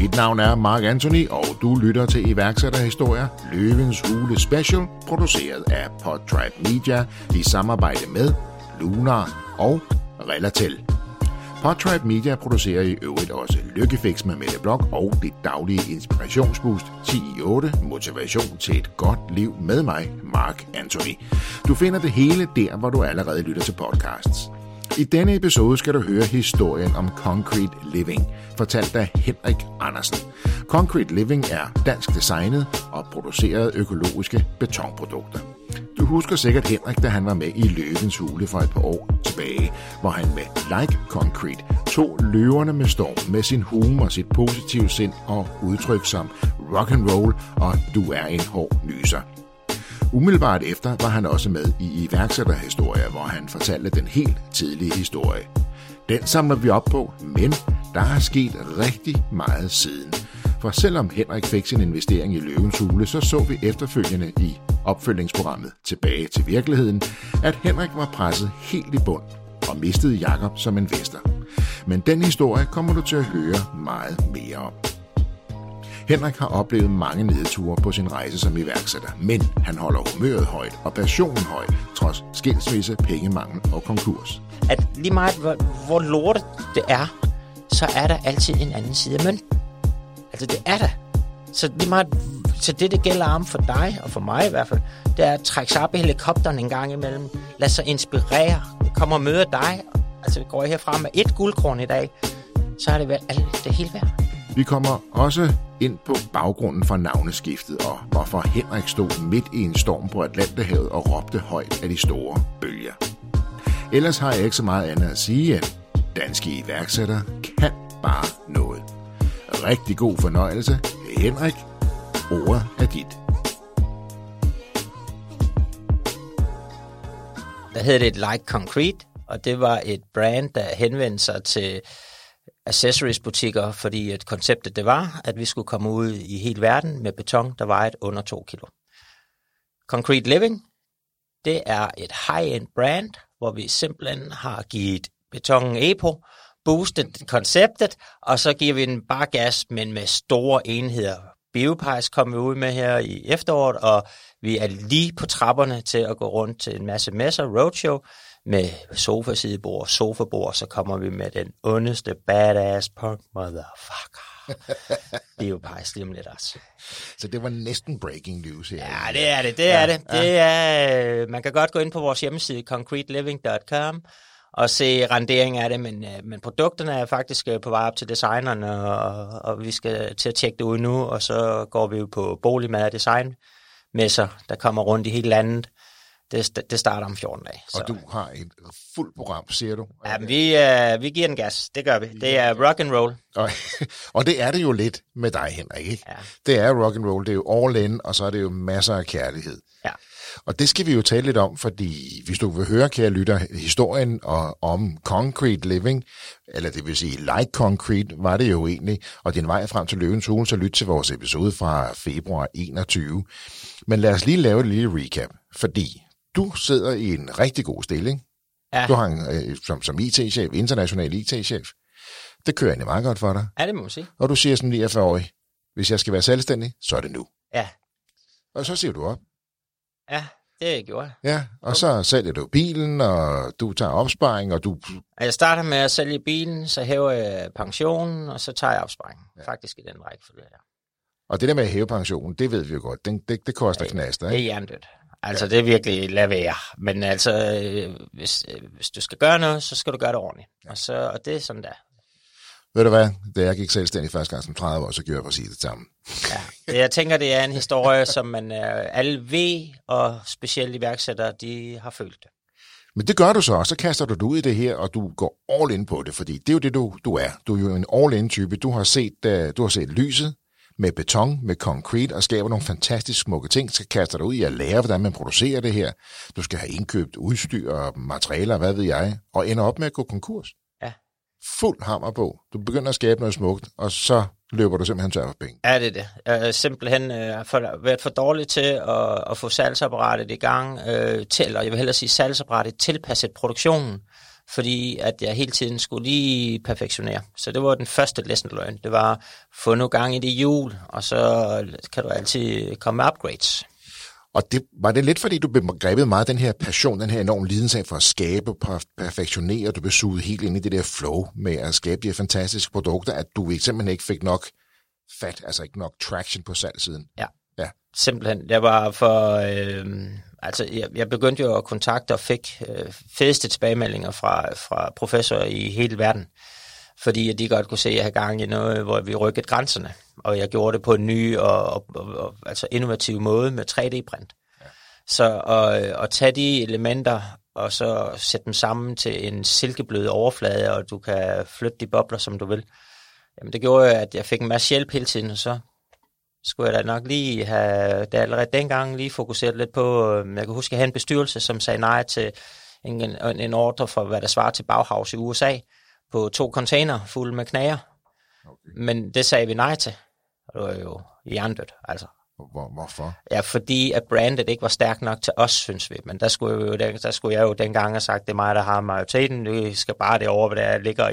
Mit navn er Mark Anthony, og du lytter til iværksætterhistorier Løvens Hule Special, produceret af Podtribe Media i samarbejde med Lunar og Relatel. Podtribe Media producerer i øvrigt også Lykkefix med Mette Blok og det daglige inspirationsboost 10 i 8, motivation til et godt liv med mig, Mark Anthony. Du finder det hele der, hvor du allerede lytter til podcasts. I denne episode skal du høre historien om Concrete Living, fortalt af Henrik Andersen. Concrete Living er dansk designet og produceret økologiske betonprodukter. Du husker sikkert Henrik, da han var med i Løvens Hule for et par år tilbage, hvor han med Like Concrete tog løverne med storm med sin humor, sit positive sind og udtryk som rock and roll og du er en hård nyser. Umiddelbart efter var han også med i iværksætterhistorier, hvor han fortalte den helt tidlige historie. Den samler vi op på, men der er sket rigtig meget siden. For selvom Henrik fik sin investering i Løvens Hule, så så vi efterfølgende i opfølgningsprogrammet Tilbage til virkeligheden, at Henrik var presset helt i bund og mistede Jakob som investor. Men den historie kommer du til at høre meget mere om. Henrik har oplevet mange nedture på sin rejse som iværksætter, men han holder humøret højt og passionen højt, trods skilsmisse, pengemangel og konkurs. At lige meget hvor, hvor lortet det er, så er der altid en anden side af mønten. Altså det er der. Så lige meget, så det, det gælder om for dig, og for mig i hvert fald, det er at trække sig op i helikopteren en gang imellem. Lad sig inspirere. Kom og møde dig. Altså går jeg herfra med et guldkorn i dag, så er det vel alt det hele værd. Vi kommer også ind på baggrunden for navneskiftet og hvorfor Henrik stod midt i en storm på Atlanterhavet og råbte højt af de store bølger. Ellers har jeg ikke så meget andet at sige, end danske iværksættere kan bare noget. Rigtig god fornøjelse. Henrik, ordet er dit. Der hedder det Like Concrete, og det var et brand, der henvendte sig til accessories-butikker, fordi at konceptet det var, at vi skulle komme ud i hele verden med beton, der vejede under 2 kilo. Concrete Living, det er et high-end brand, hvor vi simpelthen har givet betongen EPO, boostet konceptet, og så giver vi den bare gas, men med store enheder. Biopejs kommer vi ud med her i efteråret, og vi er lige på trapperne til at gå rundt til en masse messer, roadshow, med sofasidebord, sofabord, så kommer vi med den ondeste badass punk motherfucker. det er jo bare lige om lidt også. Så det var næsten breaking news her. Ja, det er det, det er ja, det. det er, man kan godt gå ind på vores hjemmeside, concreteliving.com, og se rendering af det, men, øh, men produkterne er faktisk øh, på vej op til designerne, og, og vi skal til at tjekke det ud nu, og så går vi jo på boligmad og design messer, der kommer rundt i hele landet, det, det starter om 14 dage. Så. Og du har et fuldt program, siger du? Ja, men vi, uh, vi giver den gas. Det gør vi. Det er rock and roll. Og, og det er det jo lidt med dig, Henrik. Ikke? Ja. Det er rock and roll. Det er jo all in, og så er det jo masser af kærlighed. Ja. Og det skal vi jo tale lidt om, fordi hvis du vil høre, kære lytter, historien og, om Concrete Living, eller det vil sige Like Concrete, var det jo egentlig, og din vej frem til Løvens Hule, så lyt til vores episode fra februar 21. Men lad os lige lave et lille recap, fordi du sidder i en rigtig god stilling. Ja. Du har en, øh, som, som IT-chef, international IT-chef. Det kører egentlig meget godt for dig. Ja, det må man sige. Og du siger sådan 49-årig, hvis jeg skal være selvstændig, så er det nu. Ja. Og så siger du op. Ja, det gjorde jeg. Ja, og så sælger du bilen, og du tager opsparing, og du... Jeg starter med at sælge bilen, så hæver jeg pensionen, og så tager jeg opsparing. Ja. Faktisk i den rækkefølge, ja. Og det der med at hæve pensionen, det ved vi jo godt. Det, det, det koster ja, knaster, ikke? Det er hjernedødt. Altså, ja. det er virkelig lad være. Men altså, øh, hvis, øh, hvis du skal gøre noget, så skal du gøre det ordentligt. Ja. Og, så, og det er sådan der. Ved du hvad? Da jeg gik selvstændig første gang som 30 år, så gjorde jeg præcis det samme. Ja, jeg tænker, det er en historie, som man øh, alle ved, og specielt iværksættere, de har følt det. Men det gør du så, og så kaster du dig ud i det her, og du går all in på det, fordi det er jo det, du, du er. Du er jo en all-in-type. Du har set, du har set lyset, med beton, med concrete, og skaber nogle fantastisk smukke ting, skal kaste dig ud i at lære, hvordan man producerer det her. Du skal have indkøbt udstyr og materialer, hvad ved jeg, og ender op med at gå konkurs. Ja. Fuld hammer på. Du begynder at skabe noget smukt, og så løber du simpelthen tør for penge. Ja, det er det. Jeg er simpelthen øh, for, været for dårlig til at, at få salgsapparatet i gang, øh, til, og jeg vil hellere sige salgsapparatet tilpasset produktionen, fordi at jeg hele tiden skulle lige perfektionere. Så det var den første lesson learned. Det var, få nu gang i det jul, og så kan du altid komme med upgrades. Og det, var det lidt fordi, du blev grebet meget den her passion, den her enorme lidensag for at skabe, perfektionere, du blev suget helt ind i det der flow med at skabe de her fantastiske produkter, at du simpelthen ikke fik nok fat, altså ikke nok traction på salgsiden. Ja, ja. simpelthen. Det var for, øh, altså jeg, jeg begyndte jo at kontakte og fik øh, fedeste tilbagemeldinger fra, fra professorer i hele verden, fordi de godt kunne se, at jeg havde gang i noget, hvor vi rykkede grænserne, og jeg gjorde det på en ny og, og, og, altså innovativ måde med 3D-print. Ja. Så at, at tage de elementer og så sætte dem sammen til en silkeblød overflade, og du kan flytte de bobler, som du vil. Jamen det gjorde, at jeg fik en masse hjælp hele tiden, og så skulle jeg da nok lige have, det allerede dengang lige fokuseret lidt på, øh, jeg kan huske, at jeg havde en bestyrelse, som sagde nej til en, en ordre for, hvad der svarer til Bauhaus i USA, på to container fulde med knager. Okay. Men det sagde vi nej til. Og det var jo hjernedødt, altså. Hvor, hvorfor? Ja, fordi at brandet ikke var stærkt nok til os, synes vi. Men der skulle, jo, der, der skulle jeg jo dengang have sagt, det er mig, der har majoriteten. Vi skal bare det over, hvad der ligger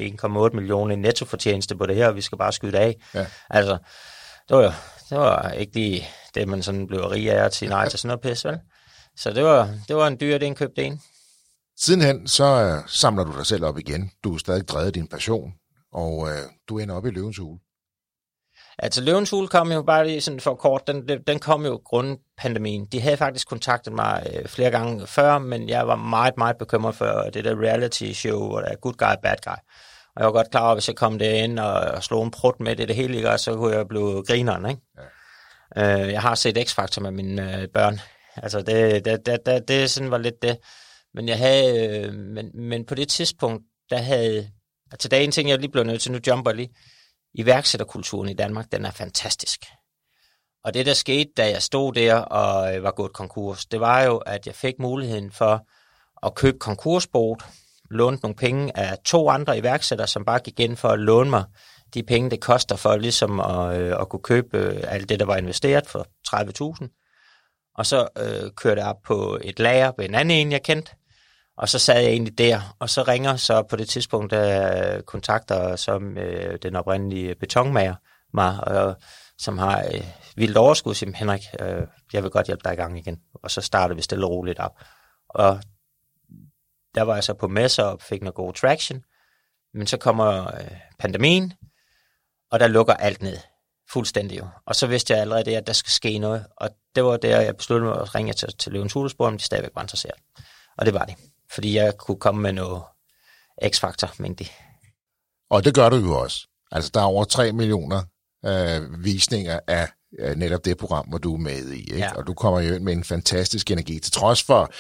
1,8 millioner i nettofortjeneste på det her, og vi skal bare skyde det af. Ja. Altså, det var jo det var ikke lige det, man sådan blev rig af at sige nej til sådan noget pis, vel? Så det var, det var en dyr indkøbt en. Sidenhen så uh, samler du dig selv op igen. Du er stadig drevet din passion, og uh, du ender op i løvens hule. Altså løvens hule kom jo bare lige sådan for kort, den, den kom jo grund pandemien. De havde faktisk kontaktet mig øh, flere gange før, men jeg var meget, meget bekymret for det der reality show, hvor der er good guy, bad guy. Og jeg var godt klar over, at hvis jeg kom derind og, og slog en prut med det, det hele, ikke, så kunne jeg blive grineren. Ikke? Ja. Øh, jeg har set X-Factor med mine øh, børn. Altså, det, det, det, det, det sådan var lidt det. Men jeg havde, øh, men, men på det tidspunkt, der havde, altså der er en ting, jeg lige blev nødt til, nu jumper lige, iværksætterkulturen i Danmark, den er fantastisk. Og det, der skete, da jeg stod der og øh, var gået konkurs, det var jo, at jeg fik muligheden for at købe konkursbot, lånte nogle penge af to andre iværksættere, som bare gik ind for at låne mig de penge, det koster for ligesom at, øh, at kunne købe øh, alt det, der var investeret for 30.000. Og så øh, kørte jeg op på et lager ved en anden en, jeg kendte, og så sad jeg egentlig der, og så ringer så på det tidspunkt, der øh, kontakter som øh, den oprindelige betonmager mig, og, som har øh, vildt overskud, siger Henrik, øh, jeg vil godt hjælpe dig i gang igen. Og så starter vi stille og roligt op. Og der var jeg så på messer og fik noget god traction. Men så kommer øh, pandemien, og der lukker alt ned. Fuldstændig jo. Og så vidste jeg allerede, at der skal ske noget. Og det var der, jeg besluttede mig at ringe til, til Løvens Hulespor, om de stadigvæk var interesseret. Og det var de. Fordi jeg kunne komme med noget x-faktor mængde. Og det gør du jo også. Altså, der er over 3 millioner øh, visninger af øh, netop det program, hvor du er med i. Ikke? Ja. Og du kommer jo ind med en fantastisk energi, til trods for,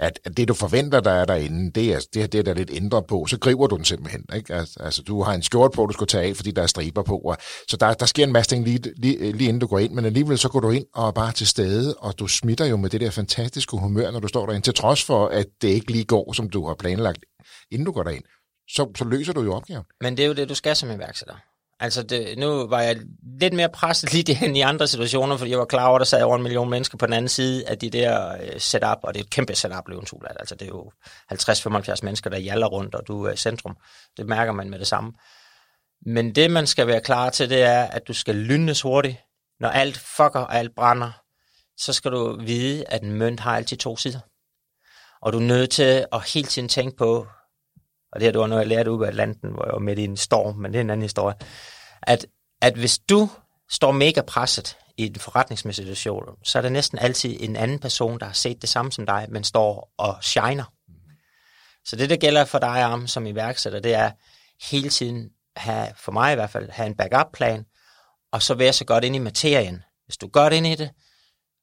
at, at det, du forventer, der er derinde, det er det, det er der lidt ændret på, så griber du den simpelthen. Ikke? Altså, altså, du har en skjort på, du skal tage af, fordi der er striber på. Og, så der, der sker en masse ting lige, lige, lige inden du går ind, men alligevel så går du ind og er bare til stede, og du smitter jo med det der fantastiske humør, når du står derinde, til trods for, at det ikke lige går, som du har planlagt, inden du går derind. Så, så løser du jo opgaven. Men det er jo det, du skal som iværksætter. Altså, det, nu var jeg lidt mere presset lige end i andre situationer, fordi jeg var klar over, at der sad over en million mennesker på den anden side af de der øh, setup, og det er et kæmpe setup, Løvens Altså, det er jo 50-75 mennesker, der jaller rundt, og du er i centrum. Det mærker man med det samme. Men det, man skal være klar til, det er, at du skal lynnes hurtigt. Når alt fucker og alt brænder, så skal du vide, at en mønt har altid to sider. Og du er nødt til at hele tiden tænke på, og det her, det var noget, jeg lærte ude på Atlanten, hvor jeg var midt i en storm, men det er en anden historie, at, at hvis du står mega presset i en forretningsmæssig situation, så er det næsten altid en anden person, der har set det samme som dig, men står og shiner. Så det, der gælder for dig, Arm, som iværksætter, det er hele tiden, have, for mig i hvert fald, have en backup-plan, og så være så godt ind i materien. Hvis du er godt ind i det,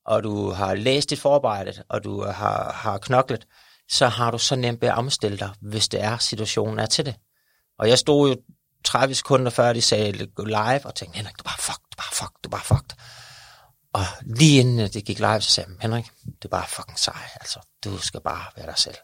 og du har læst dit forarbejde, og du har, har knoklet, så har du så nemt ved at omstille dig, hvis det er, situationen er til det. Og jeg stod jo 30 sekunder før de sagde gå live, og tænkte, Henrik, du er bare fucked, du er bare fucked, du er bare fucked. Og lige inden det gik live, så sagde jeg, Henrik, det er bare fucking sej, altså, du skal bare være dig selv.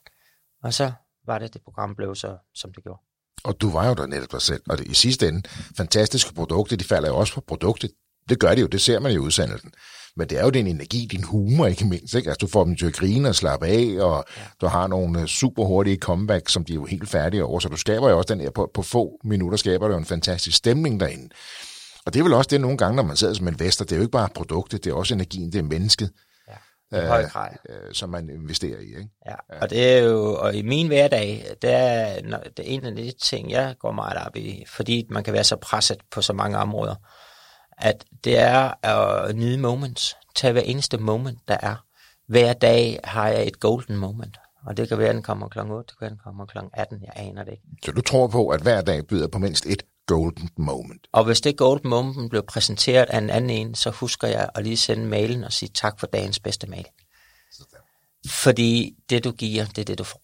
Og så var det, det program blev så, som det gjorde. Og du var jo der netop dig selv, og det, i sidste ende, fantastiske produkter, de falder jo også på produktet. Det gør de jo, det ser man i udsendelsen. Men det er jo din energi, din humor ikke mindst. Ikke? Altså, du får dem til at grine og slappe af, og ja. du har nogle øh, super hurtige comeback, som de er jo helt færdige over. Så du skaber jo også den her, på, på få minutter skaber du en fantastisk stemning derinde. Og det er vel også det nogle gange, når man sidder som investor. Det er jo ikke bare produktet, det er også energien, det er mennesket. I høj grad. Øh, som man investerer i. Ikke? Ja. og det er jo, og i min hverdag, det er, det er en af de ting, jeg går meget op i, fordi man kan være så presset på så mange områder, at det er at nyde moments, tage hver eneste moment, der er. Hver dag har jeg et golden moment. Og det kan være, at den kommer kl. 8, det kan være, at den kommer kl. 18, jeg aner det ikke. Så du tror på, at hver dag byder på mindst et golden moment? Og hvis det golden moment bliver præsenteret af en anden en, så husker jeg at lige sende mailen og sige tak for dagens bedste mail. Fordi det, du giver, det er det, du får.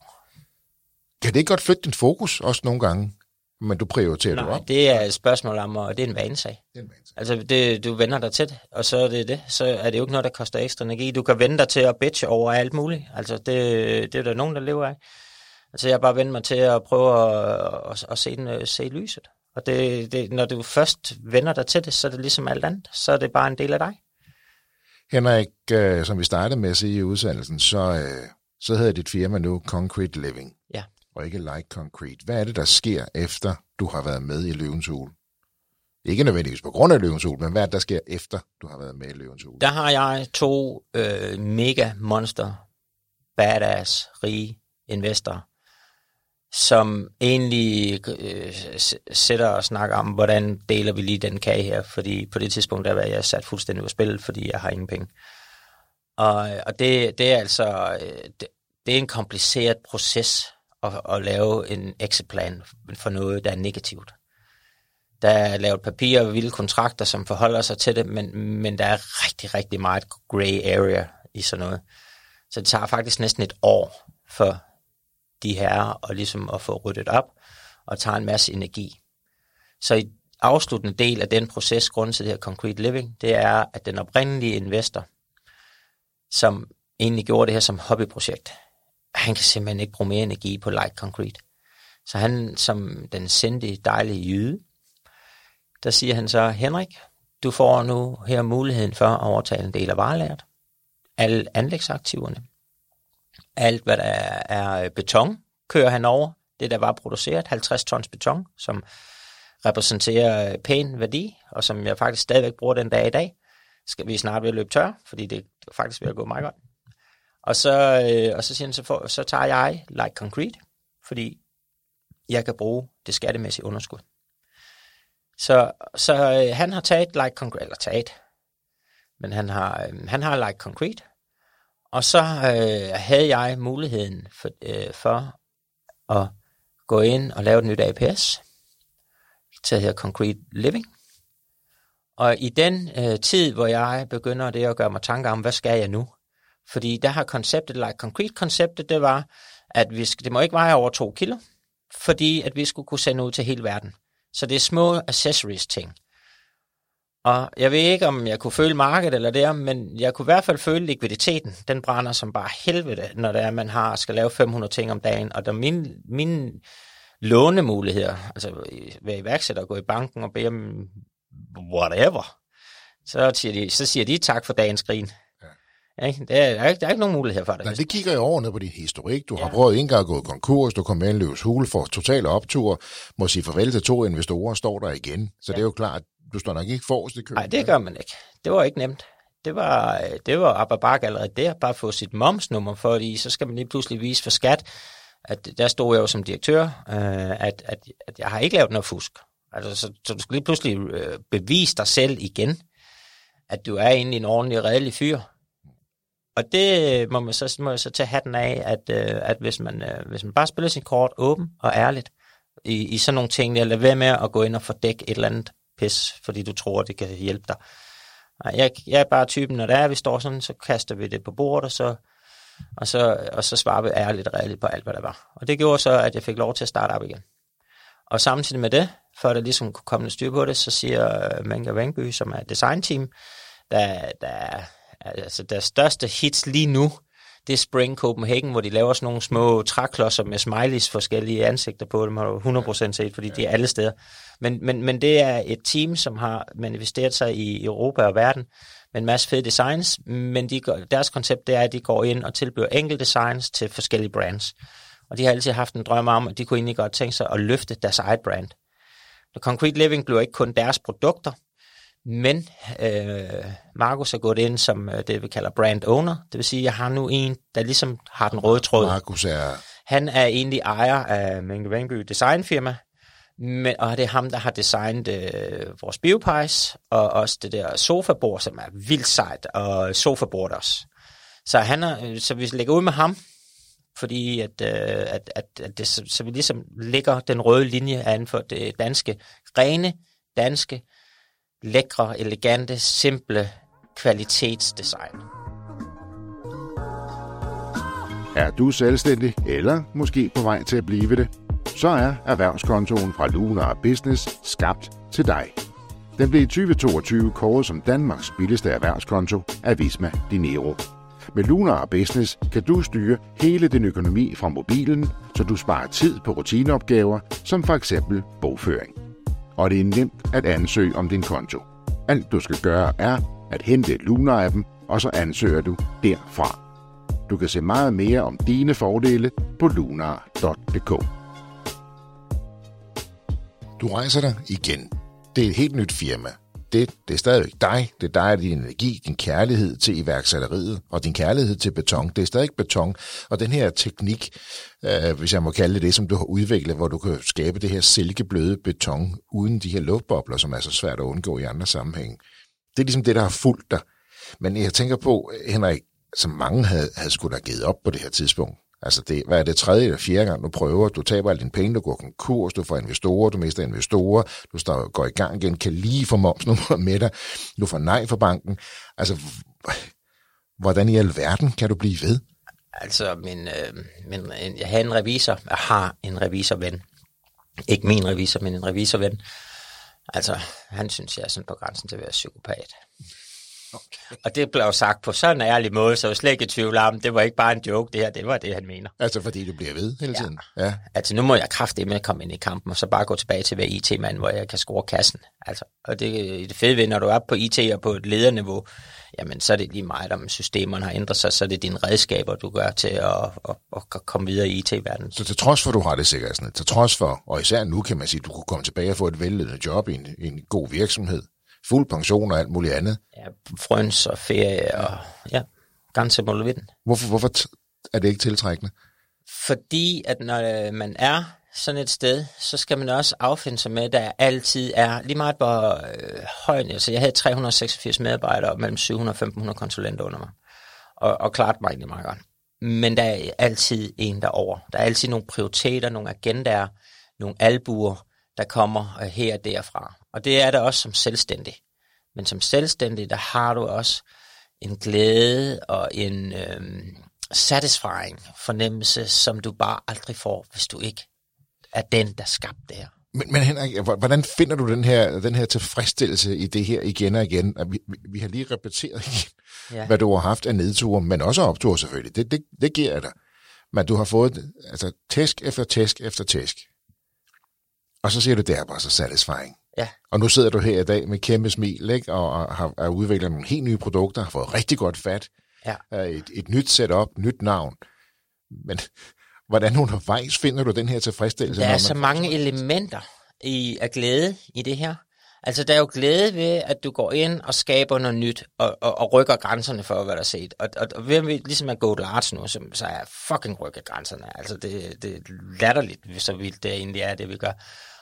Kan det ikke godt flytte din fokus også nogle gange? Men du prioriterer Nej, du op? det er et spørgsmål om, og det er en vanesag. Det er en vanesag. Altså, det, du vender dig til det, og så er det det. Så er det jo ikke noget, der koster ekstra energi. Du kan vende dig til at bitche over alt muligt. Altså, det, det er der nogen, der lever af. Altså, jeg bare vender mig til at prøve at, at, at se, den, se lyset. Og det, det, når du først vender dig til det, så er det ligesom alt andet. Så er det bare en del af dig. Henrik, øh, som vi startede med at sige i udsendelsen, så, øh, så hedder dit firma nu Concrete Living. Ja. Og ikke Like Concrete. Hvad er det, der sker efter, du har været med i Løvens Hul? Ikke nødvendigvis på grund af Løvens Hul, men hvad er det, der sker efter, du har været med i Løvens Hul? Der har jeg to øh, mega monster, badass, rige investorer, som egentlig øh, sætter og snakker om, hvordan deler vi lige den kage her, fordi på det tidspunkt, der var jeg sat fuldstændig på spil, fordi jeg har ingen penge. Og, og det, det er altså, øh, det, det er en kompliceret proces at, at lave en exit-plan for noget, der er negativt. Der er lavet papirer og vilde kontrakter, som forholder sig til det, men, men der er rigtig, rigtig meget gray area i sådan noget. Så det tager faktisk næsten et år for de her og ligesom at få ryddet op og tager en masse energi. Så i afsluttende del af den proces, grund til det her Concrete Living, det er, at den oprindelige investor, som egentlig gjorde det her som hobbyprojekt, han kan simpelthen ikke bruge mere energi på light concrete. Så han, som den sindige, dejlige jyde, der siger han så, Henrik, du får nu her muligheden for at overtage en del af varelæret, alle anlægsaktiverne, alt hvad der er øh, beton, kører han over, det der var produceret, 50 tons beton, som repræsenterer øh, pæn værdi, og som jeg faktisk stadigvæk bruger den dag i dag, skal vi snart ved at løbe tør, fordi det er faktisk ved at gå meget godt. Og så, øh, og så siger han, så, for, så tager jeg like concrete, fordi jeg kan bruge det skattemæssige underskud. Så, så øh, han har taget like concrete, eller taget, men han har, øh, han har like concrete, og så øh, havde jeg muligheden for, øh, for at gå ind og lave et nyt APS, der hedder Concrete Living. Og i den øh, tid, hvor jeg begynder det at gøre mig tanker om, hvad skal jeg nu? Fordi der har konceptet, like Concrete-konceptet, det var, at vi skal, det må ikke veje over to kilo, fordi at vi skulle kunne sende ud til hele verden. Så det er små accessories ting. Og jeg ved ikke, om jeg kunne føle markedet eller det, men jeg kunne i hvert fald føle likviditeten. Den brænder som bare helvede, når det er, man har, skal lave 500 ting om dagen. Og der mine, mine lånemuligheder, altså være iværksætter og gå i banken og bede om whatever, så siger de, så siger de tak for dagens grin. Ikke? Der, er, der, er ikke, der er ikke nogen mulighed for det. Nej, det kigger jo over ned på din historik. Du ja. har prøvet en gang at gå konkurs, du kom med en løs hule for total optur, må sige farvel til to investorer, står der igen. Så ja. det er jo klart, du står nok ikke forrest i køen. Nej, det gør man ikke. Det var ikke nemt. Det var, det var op ad bakke allerede der, bare få sit momsnummer, fordi så skal man lige pludselig vise for skat, at der stod jeg jo som direktør, øh, at, at, at jeg har ikke lavet noget fusk. Altså, så, så du skal lige pludselig øh, bevise dig selv igen, at du er egentlig en ordentlig, redelig fyr. Og det må man så, må så tage hatten af, at, øh, at hvis, man, øh, hvis man bare spiller sin kort åben og ærligt, i, i sådan nogle ting, eller være med at gå ind og fordække et eller andet pis, fordi du tror, det kan hjælpe dig. Jeg, jeg er bare typen, når der er, vi står sådan, så kaster vi det på bordet, og så, og så, og så svarer vi ærligt og redeligt på alt, hvad der var. Og det gjorde så, at jeg fik lov til at starte op igen. Og samtidig med det, før der ligesom kunne komme noget styr på det, så siger Manga Vangby, som er designteam, der, der, altså deres største hits lige nu, det er Spring Copenhagen, hvor de laver sådan nogle små træklodser med smileys forskellige ansigter på dem, har du 100% set, fordi de er alle steder. Men, men, men det er et team, som har manifesteret sig i Europa og verden med en masse fede designs, men de, går, deres koncept det er, at de går ind og tilbyder enkelte designs til forskellige brands. Og de har altid haft en drøm om, at de kunne egentlig godt tænke sig at løfte deres eget brand. The Concrete Living bliver ikke kun deres produkter, men øh, Markus er gået ind som øh, det, vi kalder brand owner. Det vil sige, at jeg har nu en, der ligesom har den røde tråd. Markus er... Han er egentlig ejer af Menge Vangby Designfirma, men, og det er ham, der har designet øh, vores biopejs, og også det der sofabord, som er vildt sejt, og sofabord også. Så, han er, øh, så vi lægger ud med ham, fordi at, øh, at, at, at det, så, så vi ligesom lægger den røde linje an for det danske, rene, danske, lækre, elegante, simple kvalitetsdesign. Er du selvstændig, eller måske på vej til at blive det, så er erhvervskontoen fra Lunar Business skabt til dig. Den blev i 2022 kåret som Danmarks billigste erhvervskonto af Visma Dinero. Med Lunar Business kan du styre hele din økonomi fra mobilen, så du sparer tid på rutineopgaver, som for eksempel bogføring. Og det er nemt at ansøge om din konto. Alt du skal gøre er at hente Lunar-appen, og så ansøger du derfra. Du kan se meget mere om dine fordele på lunar.dk. Du rejser dig igen. Det er et helt nyt firma. Det, det er stadigvæk dig. Det er dig og din energi, din kærlighed til iværksætteriet og din kærlighed til beton. Det er stadig beton. Og den her teknik, øh, hvis jeg må kalde det det, som du har udviklet, hvor du kan skabe det her silkebløde beton uden de her luftbobler, som er så svært at undgå i andre sammenhænge. Det er ligesom det, der har fulgt dig. Men jeg tænker på, Henrik, som mange havde, havde skulle have givet op på det her tidspunkt. Altså, det, hvad er det tredje eller fjerde gang, du prøver? Du taber alle dine penge, du går konkurs, du får investorer, du mister investorer, du står, går i gang igen, kan lige få momsnummer med dig, du får nej fra banken. Altså, hvordan i alverden kan du blive ved? Altså, min, øh, min, jeg har en revisor, jeg har en revisorven. Ikke min revisor, men en revisorven. Altså, han synes, jeg er sådan på grænsen til at være psykopat. Okay. Og det blev sagt på sådan en ærlig måde, så jeg slet ikke i tvivl om, det var ikke bare en joke, det her, det var det, han mener. Altså fordi du bliver ved hele tiden? Ja. ja. Altså nu må jeg kraftigt med at komme ind i kampen, og så bare gå tilbage til at være IT-mand, hvor jeg kan score kassen. Altså, og det, det fede ved, når du er på IT og på et lederniveau, jamen så er det lige meget, om systemerne har ændret sig, så er det dine redskaber, du gør til at, at, at komme videre i IT-verdenen. Så til trods for, at du har det sikkerhedsnet, til trods for, og især nu kan man sige, at du kunne komme tilbage og få et vældet job i en, i en god virksomhed, fuld pension og alt muligt andet. Ja, frøns og ferie og ja, ganske målvidden. Hvorfor, hvorfor er det ikke tiltrækkende? Fordi at når øh, man er sådan et sted, så skal man også affinde sig med, at der altid er lige meget hvor øh, højt. Altså jeg havde 386 medarbejdere og mellem 700 og 1500 konsulenter under mig. Og, og klart mig egentlig meget godt. Men der er altid en derover. Der er altid nogle prioriteter, nogle agendaer, nogle albuer, der kommer øh, her og derfra. Og det er der også som selvstændig. Men som selvstændig, der har du også en glæde og en øhm, satisfying fornemmelse, som du bare aldrig får, hvis du ikke er den, der skabte det her. Men, men Henrik, hvordan finder du den her, den her tilfredsstillelse i det her igen og igen? Vi, vi, vi har lige repeteret igen, ja. hvad du har haft af nedture, men også opture selvfølgelig. Det, det, det giver jeg dig. Men du har fået altså, tæsk efter tæsk efter tæsk. Og så siger du, det er bare så satisfying. Ja. Og nu sidder du her i dag med kæmpe smil, ikke? og har, har udviklet nogle helt nye produkter, har fået rigtig godt fat, ja. et, et nyt setup, nyt navn. Men hvordan undervejs finder du den her tilfredsstillelse? Der er så mange elementer i, af glæde i det her. Altså, der er jo glæde ved, at du går ind og skaber noget nyt, og, og, og rykker grænserne for, hvad der er set. Og, og, og ved, ligesom at gå large nu, så, så er fucking rykker grænserne. Altså, det, det er latterligt, så vildt det egentlig er, det vi gør.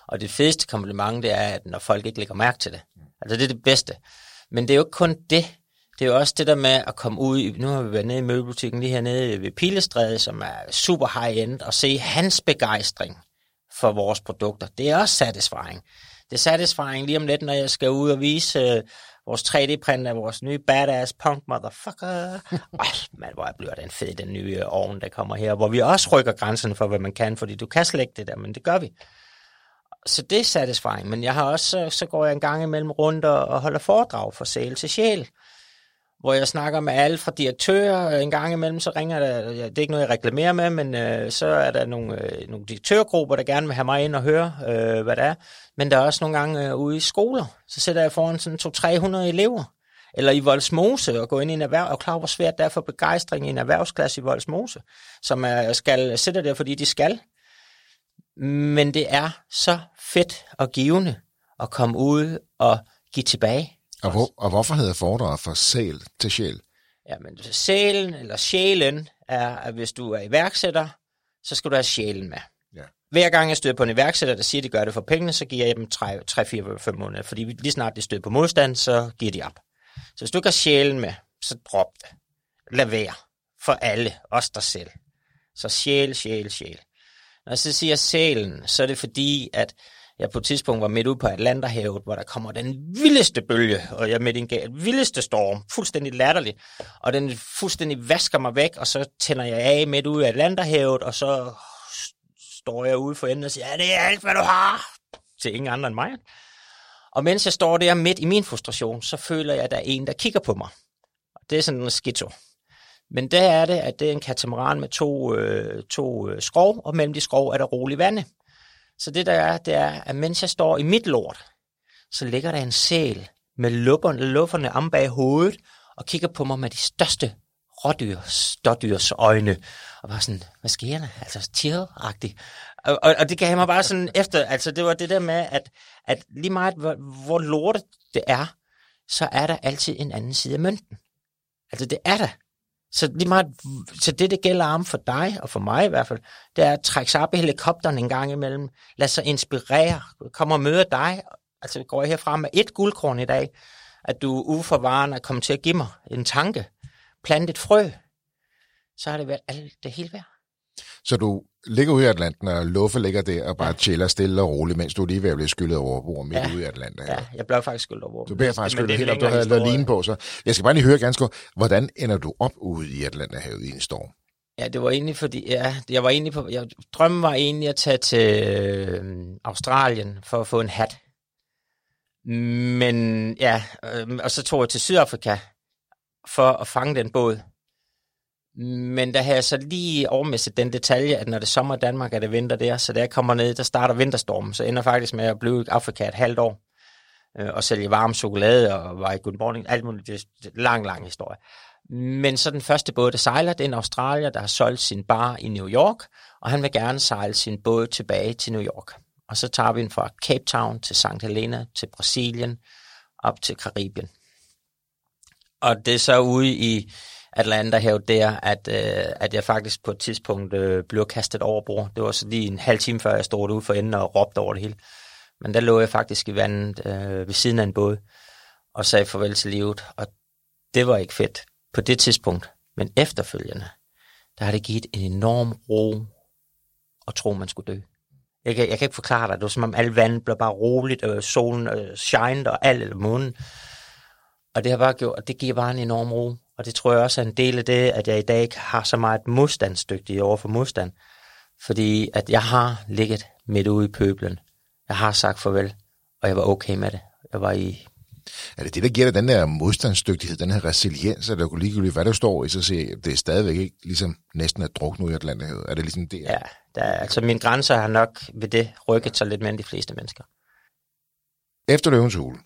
Og det fedeste kompliment, det er, at når folk ikke lægger mærke til det. Altså det er det bedste. Men det er jo ikke kun det. Det er jo også det der med at komme ud, nu har vi været nede i møbelbutikken lige hernede ved Pilestræde, som er super high-end, og se hans begejstring for vores produkter. Det er også satisfying. Det er satisfying lige om lidt, når jeg skal ud og vise uh, vores 3D-print af vores nye badass punk motherfucker. Ej, man, hvor bliver den fed, den nye ovn, der kommer her, hvor vi også rykker grænserne for, hvad man kan, fordi du kan slet ikke det der, men det gør vi så det er satisfying, men jeg har også, så, så går jeg en gang imellem rundt og, og holder foredrag for sale til sjæl, hvor jeg snakker med alle fra direktører. En gang imellem, så ringer der, ja, det er ikke noget, jeg reklamerer med, men øh, så er der nogle, øh, nogle direktørgrupper, der gerne vil have mig ind og høre, øh, hvad det er. Men der er også nogle gange øh, ude i skoler, så sætter jeg foran sådan 200-300 elever, Eller i Voldsmose og gå ind i en erhverv, og klar, hvor svært det er for begejstring i en erhvervsklasse i Voldsmose, som er, skal sætte der, fordi de skal. Men det er så fedt og givende at komme ud og give tilbage. Og, hvor, og hvorfor hedder foredraget fra sæl til sjæl? Jamen, sælen eller sjælen er, at hvis du er iværksætter, så skal du have sjælen med. Ja. Hver gang jeg støder på en iværksætter, der siger, at de gør det for pengene, så giver jeg dem 3, 4, 5 måneder. Fordi lige snart de støder på modstand, så giver de op. Så hvis du ikke har sjælen med, så drop det. Lad være. For alle, os der selv. Så sjæl, sjæl, sjæl. Når jeg så siger sælen, så er det fordi, at jeg på et tidspunkt var midt ude på Atlanterhavet, hvor der kommer den vildeste bølge, og jeg er midt i en vildeste storm, fuldstændig latterlig, og den fuldstændig vasker mig væk, og så tænder jeg af midt ude i Atlanterhavet, og så står jeg ude for enden og siger, ja, det er alt, hvad du har, til ingen andre end mig. Og mens jeg står der midt i min frustration, så føler jeg, at der er en, der kigger på mig. Det er sådan en skitto. Men der er det, at det er en katamaran med to, øh, to øh, skrov, og mellem de skrov er der rolig vande. Så det der er, det er, at mens jeg står i mit lort, så ligger der en sæl med lufferne, lufferne om bag hovedet, og kigger på mig med de største rådyr, stådyrs øjne, og var sådan, hvad sker der? Altså, chill-agtigt. Og, og, og, det gav mig bare sådan efter, altså det var det der med, at, at lige meget hvor, hvor lortet det er, så er der altid en anden side af mønten. Altså det er der. Så lige meget, så det, det gælder om for dig, og for mig i hvert fald, det er at trække sig op i helikopteren en gang imellem. Lad sig inspirere. Kom og møde dig. Altså går jeg herfra med et guldkorn i dag, at du uforvarende er kommet til at give mig en tanke. Plant et frø. Så har det været alt det hele værd. Så du ligger ude i Atlanten, og Luffe ligger der og bare ja. chiller stille og roligt, mens du lige ved at blive skyllet over bord midt ja. ude i Atlanten. Ja, jeg blev faktisk skyllet over bord. Du bliver faktisk skyllet helt op, du havde lavet line på. Så jeg skal bare lige høre ganske hvordan ender du op ude i Atlanterhavet i en storm? Ja, det var egentlig fordi, ja, jeg var egentlig på, jeg, drømmen var egentlig at tage til øh, Australien for at få en hat. Men ja, øh, og så tog jeg til Sydafrika for at fange den båd. Men der har jeg så lige overmistet den detalje, at når det er sommer i Danmark, er det vinter der. Så da jeg kommer ned, der starter vinterstormen. Så ender faktisk med at blive i Afrika et halvt år. Øh, og sælge varm chokolade og var i good morning. Alt muligt. Det er en lang, lang historie. Men så den første båd, der sejler, det er en australier, der har solgt sin bar i New York. Og han vil gerne sejle sin båd tilbage til New York. Og så tager vi den fra Cape Town til St. Helena, til Brasilien, op til Karibien. Og det er så ude i Atlanta have der, at, øh, at jeg faktisk på et tidspunkt øh, blev kastet over bord. Det var så lige en halv time før jeg stod ude for enden og råbte over det hele. Men der lå jeg faktisk i vandet øh, ved siden af en båd og sagde farvel til livet. Og det var ikke fedt på det tidspunkt. Men efterfølgende, der har det givet en enorm ro og tro, man skulle dø. Jeg kan, jeg kan ikke forklare dig. Det var som om al vandet blev bare roligt, og solen øh, shined, og alt eller månen. Og det har bare gjort, og det giver bare en enorm ro. Og det tror jeg også er en del af det, at jeg i dag ikke har så meget modstandsdygtig over for modstand. Fordi at jeg har ligget midt ude i pøblen. Jeg har sagt farvel, og jeg var okay med det. Jeg var i... Er det det, der giver dig den der modstandsdygtighed, den her resiliens, at du kunne ligegyldigt, hvad der står i, så siger det er stadigvæk ikke ligesom næsten at drukne ud i Atlanterhavet. Er det ligesom det? Ja, der, altså mine grænser har nok ved det rykket sig lidt mere end de fleste mennesker. Efter løvens hule,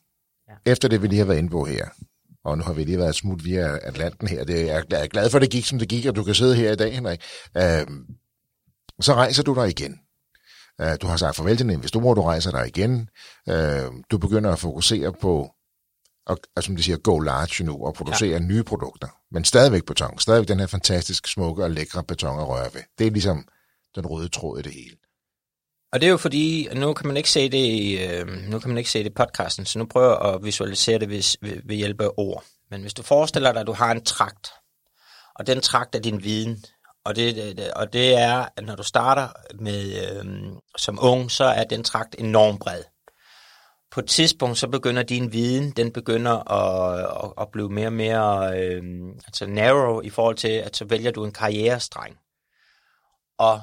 ja. efter det vi lige har været inde på her, og nu har vi lige været smut via Atlanten her. Det, jeg er glad for, at det gik, som det gik, og du kan sidde her i dag, Henrik. Øh, så rejser du dig igen. Øh, du har sagt farvel til en investor, du rejser dig igen. Øh, du begynder at fokusere på, og, og som de siger, go large nu, og producere ja. nye produkter. Men stadigvæk beton. Stadigvæk den her fantastisk smukke og lækre beton at røre ved. Det er ligesom den røde tråd i det hele. Og det er jo fordi, nu kan man ikke se det i, øh, nu kan man ikke se det i podcasten, så nu prøver jeg at visualisere det ved, ved, ved hjælp af ord. Men hvis du forestiller dig, at du har en trakt, og den trakt er din viden, og det, og det er, at når du starter med øh, som ung, så er den trakt enormt bred. På et tidspunkt, så begynder din viden, den begynder at, at, at blive mere og mere øh, altså narrow i forhold til, at så vælger du en karrierestreng. Og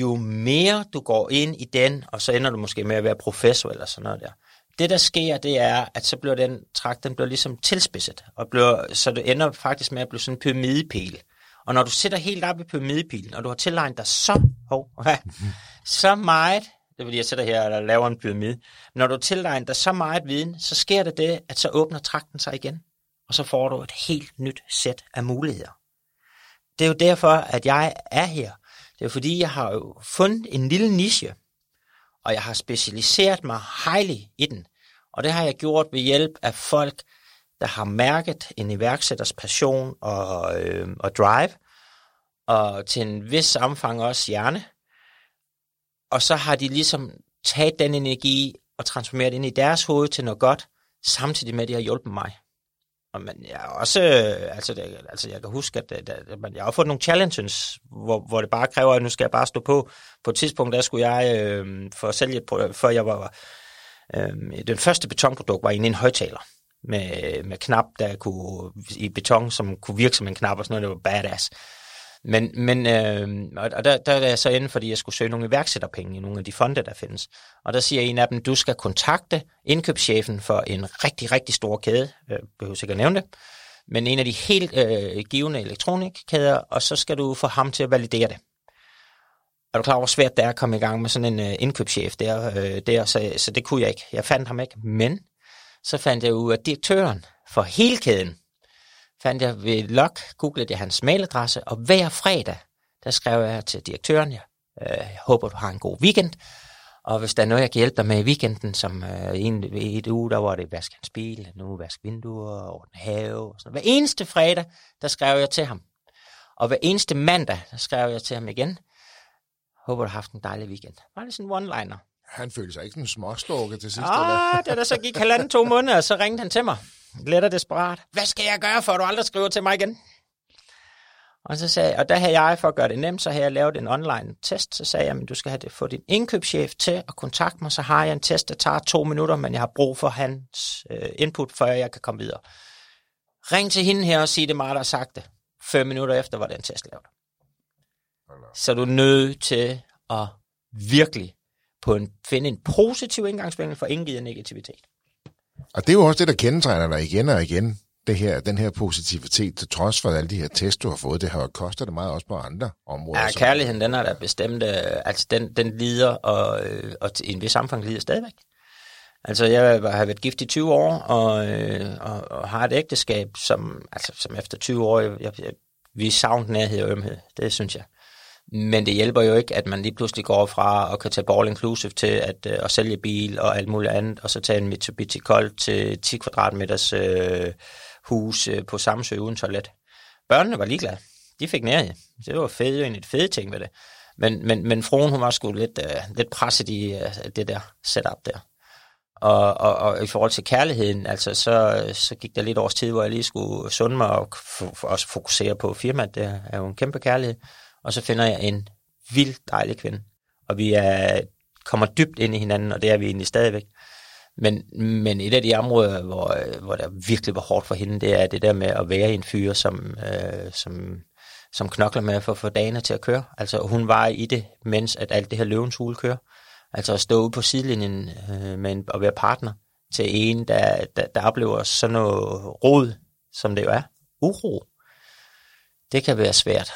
jo mere du går ind i den, og så ender du måske med at være professor eller sådan noget der. Det, der sker, det er, at så bliver den trakt, den bliver ligesom tilspidset, og bliver, så du ender faktisk med at blive sådan en pyramidepil. Og når du sætter helt op i pyramidepilen, og du har tilegnet dig så, oh, så meget Det er fordi, jeg sætter her og laver en pyramide. Når du tilegner dig så meget viden, så sker det det, at så åbner trakten sig igen. Og så får du et helt nyt sæt af muligheder. Det er jo derfor, at jeg er her. Det er fordi, jeg har jo fundet en lille niche, og jeg har specialiseret mig highly i den. Og det har jeg gjort ved hjælp af folk, der har mærket en iværksætters passion og, øh, og drive, og til en vis omfang også hjerne. Og så har de ligesom taget den energi og transformeret ind i deres hoved til noget godt, samtidig med, at de har hjulpet mig. Og men jeg er også, øh, altså, det, altså jeg kan huske, at, øh, at, at jeg har fået nogle challenges, hvor, hvor det bare kræver, at nu skal jeg bare stå på. På et tidspunkt, der skulle jeg øh, for at sælge et produkt, før jeg var, øh, den første betonprodukt var egentlig en højtaler med, med knap, der kunne, i beton, som kunne virke som en knap og sådan noget, det var badass. Men, men øh, og der, der er jeg så inde, fordi jeg skulle søge nogle iværksætterpenge i nogle af de fonde, der findes. Og der siger en af dem, du skal kontakte indkøbschefen for en rigtig, rigtig stor kæde, jeg behøver sikkert nævne det, men en af de helt øh, givende elektronikkæder, og så skal du få ham til at validere det. Er du klar over, hvor svært det er at komme i gang med sådan en øh, indkøbschef der, øh, der så, så det kunne jeg ikke. Jeg fandt ham ikke, men så fandt jeg ud af direktøren for hele kæden, fandt jeg ved log, googlede jeg hans mailadresse, og hver fredag, der skrev jeg til direktøren, jeg, øh, jeg håber, du har en god weekend, og hvis der er noget, jeg kan hjælpe dig med i weekenden, som øh, en, i et uge, der var det vask hans bil, nu vask vinduer, ordne have, og sådan Hver eneste fredag, der skrev jeg til ham. Og hver eneste mandag, der skrev jeg til ham igen, håber, du har haft en dejlig weekend. Var det sådan en one-liner? Han følte sig ikke sådan småstorket til sidst, ah, det der så gik halvanden to måneder, så ringte han til mig. Let og desperat. Hvad skal jeg gøre, for at du aldrig skriver til mig igen? Og, så sagde, og der havde jeg, for at gøre det nemt, så havde jeg lavet en online test. Så sagde jeg, at du skal have det, få din indkøbschef til at kontakte mig. Så har jeg en test, der tager to minutter, men jeg har brug for hans øh, input, før jeg kan komme videre. Ring til hende her og sig det mig, der har sagt det. Fem minutter efter var den test lavet. Så er du nødt til at virkelig på en, finde en positiv indgangsvinkel for indgivet negativitet. Og det er jo også det, der kendetegner dig igen og igen, det her, den her positivitet, til trods for alle de her tests, du har fået, det har kostet det meget også på andre områder. Ja, kærligheden, den er da bestemt, øh, altså den, den lider, og, øh, og i en vis samfang lider stadigvæk. Altså, jeg har været gift i 20 år, og, øh, og, og har et ægteskab, som, altså, som efter 20 år, jeg, jeg, vi savner nærhed og ømhed. Det synes jeg. Men det hjælper jo ikke, at man lige pludselig går fra at kan tage ball inclusive til at, øh, at sælge bil og alt muligt andet, og så tage en Mitsubishi Colt til 10 kvadratmeters øh, hus øh, på Samsø uden toilet. Børnene var ligeglade. De fik nærhed. Det var fedt, en et fede ting ved det. Men, men, men fruen, hun var sgu lidt, øh, lidt presset i øh, det der setup der. Og, og, og i forhold til kærligheden, altså, så, så gik der lidt års tid, hvor jeg lige skulle sunde mig og også fokusere på firmaet. Det er jo en kæmpe kærlighed og så finder jeg en vild dejlig kvinde. Og vi er, kommer dybt ind i hinanden, og det er vi egentlig stadigvæk. Men, men et af de områder, hvor, øh, hvor der virkelig var hårdt for hende, det er det der med at være en fyr, som, øh, som, som knokler med for at få dagene til at køre. Altså hun var i det, mens at alt det her løvens hule kører. Altså at stå ude på sidelinjen øh, med en, og være partner til en, der, der, der oplever sådan noget rod, som det jo er. Uro. Det kan være svært.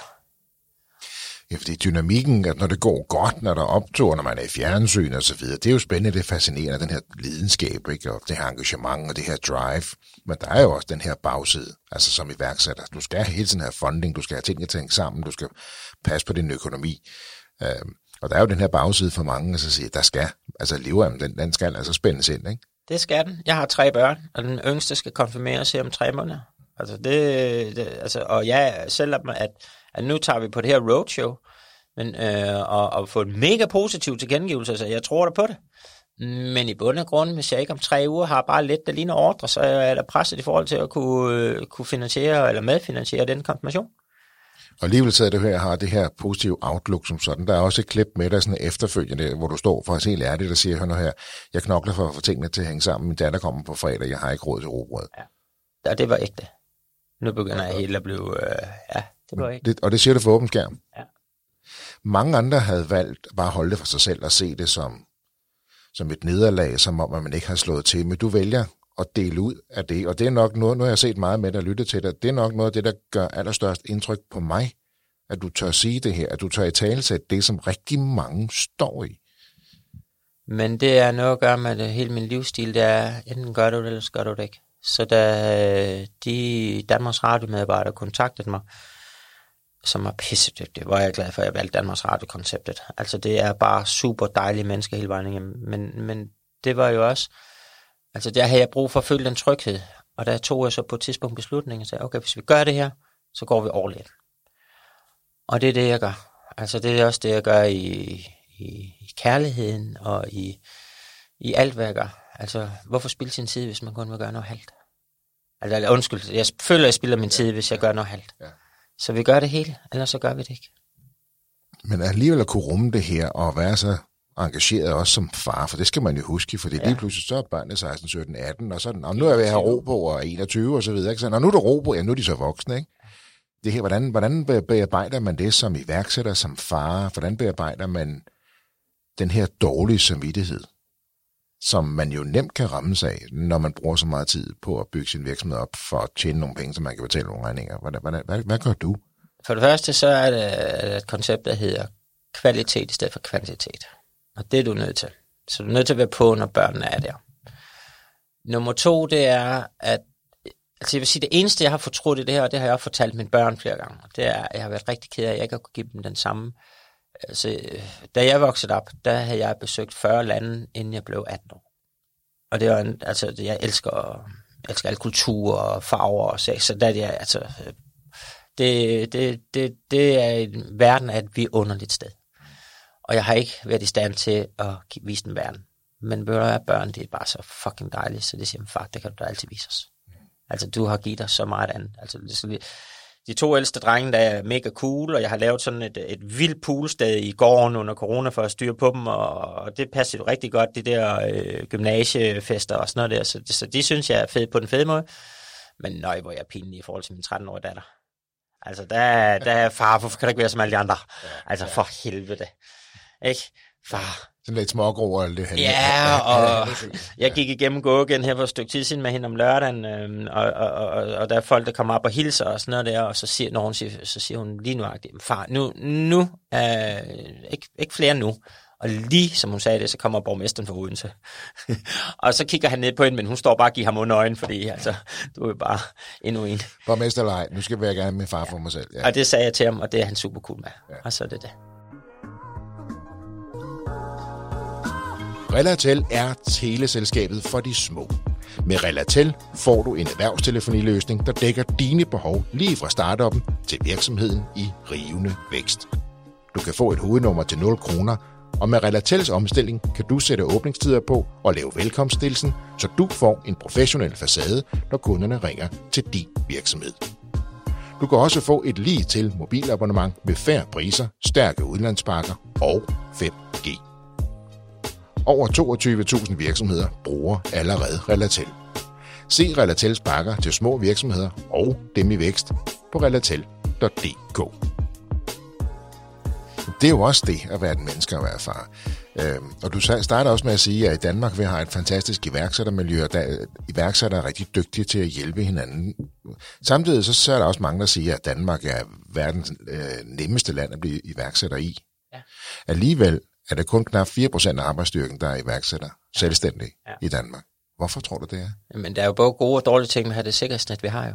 Ja, fordi dynamikken, at når det går godt, når der optog, når man er i fjernsyn og så videre, det er jo spændende, det er fascinerende, den her lidenskab, ikke? og det her engagement og det her drive. Men der er jo også den her bagside, altså som iværksætter. Du skal hele tiden have funding, du skal have ting at tænke sammen, du skal passe på din økonomi. Øhm, og der er jo den her bagside for mange, altså siger, der skal, altså lever den, den skal altså spændes ind, ikke? Det skal den. Jeg har tre børn, og den yngste skal konfirmeres her om tre måneder. Altså det, det altså, og ja, selvom at at nu tager vi på det her roadshow, men, øh, og, og få en mega positiv tilkendegivelse, så jeg tror da på det. Men i bund og grund, hvis jeg ikke om tre uger har bare lidt, der ligner ordre, så er der presset i forhold til at kunne, øh, kunne finansiere eller medfinansiere den konfirmation. Og alligevel sidder du her og har det her positive outlook som sådan. Der er også et klip med dig sådan efterfølgende, hvor du står for at helt ærligt og siger, hør nu her, jeg knokler for at få tingene til at hænge sammen. Min datter kommer på fredag, jeg har ikke råd til robrød. Ja, det var ægte. Nu begynder jeg helt at blive, øh, ja, det var ikke. Det, og det siger du for åben skærm. Ja. Mange andre havde valgt bare at holde det for sig selv og se det som, som et nederlag, som om at man ikke har slået til. Men du vælger at dele ud af det, og det er nok noget, nu har jeg set meget med dig og lyttet til dig, det er nok noget af det, der gør allerstørst indtryk på mig, at du tør sige det her, at du tør i tale det, som rigtig mange står i. Men det er noget at gøre med det, hele min livsstil, det er, enten gør du det, eller så gør du det ikke. Så da de Danmarks Radio-medarbejdere kontaktede mig, som er pissedygtige, hvor jeg er glad for, at jeg valgte Danmarks Radio-konceptet. Altså det er bare super dejlige mennesker hele vejen igennem. Men, men det var jo også, altså der havde jeg brug for at føle den tryghed. Og der tog jeg så på et tidspunkt beslutningen og sagde, okay, hvis vi gør det her, så går vi all in. Og det er det, jeg gør. Altså det er også det, jeg gør i, i, i kærligheden og i, i alt, hvad jeg gør. Altså, hvorfor spille sin tid, hvis man kun vil gøre noget halvt? Altså, undskyld, jeg føler, jeg spiller min tid, hvis jeg gør noget halvt. Så vi gør det hele, ellers så gør vi det ikke. Men alligevel at kunne rumme det her og være så engageret også som far, for det skal man jo huske, for det ja. lige pludselig så er børnene 16, 17, 18, og, sådan, og nu er jeg ved at have ro på, og 21 og så videre. Ikke? Og nu er der ro på, ja, nu er de så voksne, ikke? Det her, hvordan, hvordan bearbejder man det som iværksætter, som far? Hvordan bearbejder man den her dårlige samvittighed, som man jo nemt kan ramme sig af, når man bruger så meget tid på at bygge sin virksomhed op for at tjene nogle penge, så man kan betale nogle regninger. Hvad, hvad, hvad, hvad gør du? For det første, så er det et koncept, der hedder kvalitet i stedet for kvantitet. Og det er du nødt til. Så du er nødt til at være på, når børnene er der. Nummer to, det er, at altså jeg vil sige, det eneste, jeg har fortrudt i det her, og det har jeg også fortalt mine børn flere gange, det er, at jeg har været rigtig ked af, at jeg ikke har kunne give dem den samme. Altså, øh, da jeg voksede op, der havde jeg besøgt 40 lande, inden jeg blev 18 år. Og det var en, altså, jeg elsker, jeg elsker alle kulturer og farver og sex, så der er det, altså, øh, det, det, det, det er en verden af et vidunderligt sted. Og jeg har ikke været i stand til at vise den verden. Men børn, børn, det er bare så fucking dejligt, så det siger, far, det kan du da altid vise os. Altså, du har givet os så meget andet. Altså, det, de to ældste drenge, der er mega cool, og jeg har lavet sådan et, et vildt poolsted i gården under corona for at styre på dem, og, og det passer jo rigtig godt, de der øh, gymnasiefester og sådan noget der, så, så de synes jeg er fedt på den fede måde. Men nøj, hvor jeg er pinlig i forhold til min 13-årige datter. Altså, der, der er far, hvorfor kan det ikke være som alle de andre? Altså, for helvede. Ikke? Far, sådan lidt smågrå og det Ja, og jeg gik igennem gågen her for et stykke tid siden med hende om lørdagen, øh, og, og, og, og der er folk, der kommer op og hilser og sådan noget der, og så siger, når hun siger, så siger hun lige nu, far, nu, nu øh, ikke, ikke flere nu. Og lige som hun sagde det, så kommer borgmesteren fra Odense. og så kigger han ned på hende, men hun står bare og giver ham under øjnene, fordi altså, du er bare endnu en. Borgmester eller ej, nu skal jeg gerne med far for mig selv. Ja. Og det sagde jeg til ham, og det er han super cool med. Ja. Og så er det det. Relatel er teleselskabet for de små. Med Relatel får du en erhvervstelefoniløsning, der dækker dine behov lige fra startuppen til virksomheden i rivende vækst. Du kan få et hovednummer til 0 kroner, og med Relatels omstilling kan du sætte åbningstider på og lave velkomststilsen, så du får en professionel facade, når kunderne ringer til din virksomhed. Du kan også få et lige til mobilabonnement med færre priser, stærke udlandspakker og 5 over 22.000 virksomheder bruger allerede Relatel. Se Relatels pakker til små virksomheder og dem i vækst på relatel.dk. Det er jo også det at være et menneske og være far. Øh, og du starter også med at sige, at i Danmark vi har et fantastisk iværksættermiljø, og der iværksætter er rigtig dygtige til at hjælpe hinanden. Samtidig så, så er der også mange, der siger, at Danmark er verdens øh, nemmeste land at blive iværksætter i. Ja. Alligevel er det kun knap 4% af arbejdsstyrken, der er iværksætter ja. selvstændig ja. i Danmark. Hvorfor tror du det er? Men der er jo både gode og dårlige ting med at have det sikkerhedsnet, vi har jo.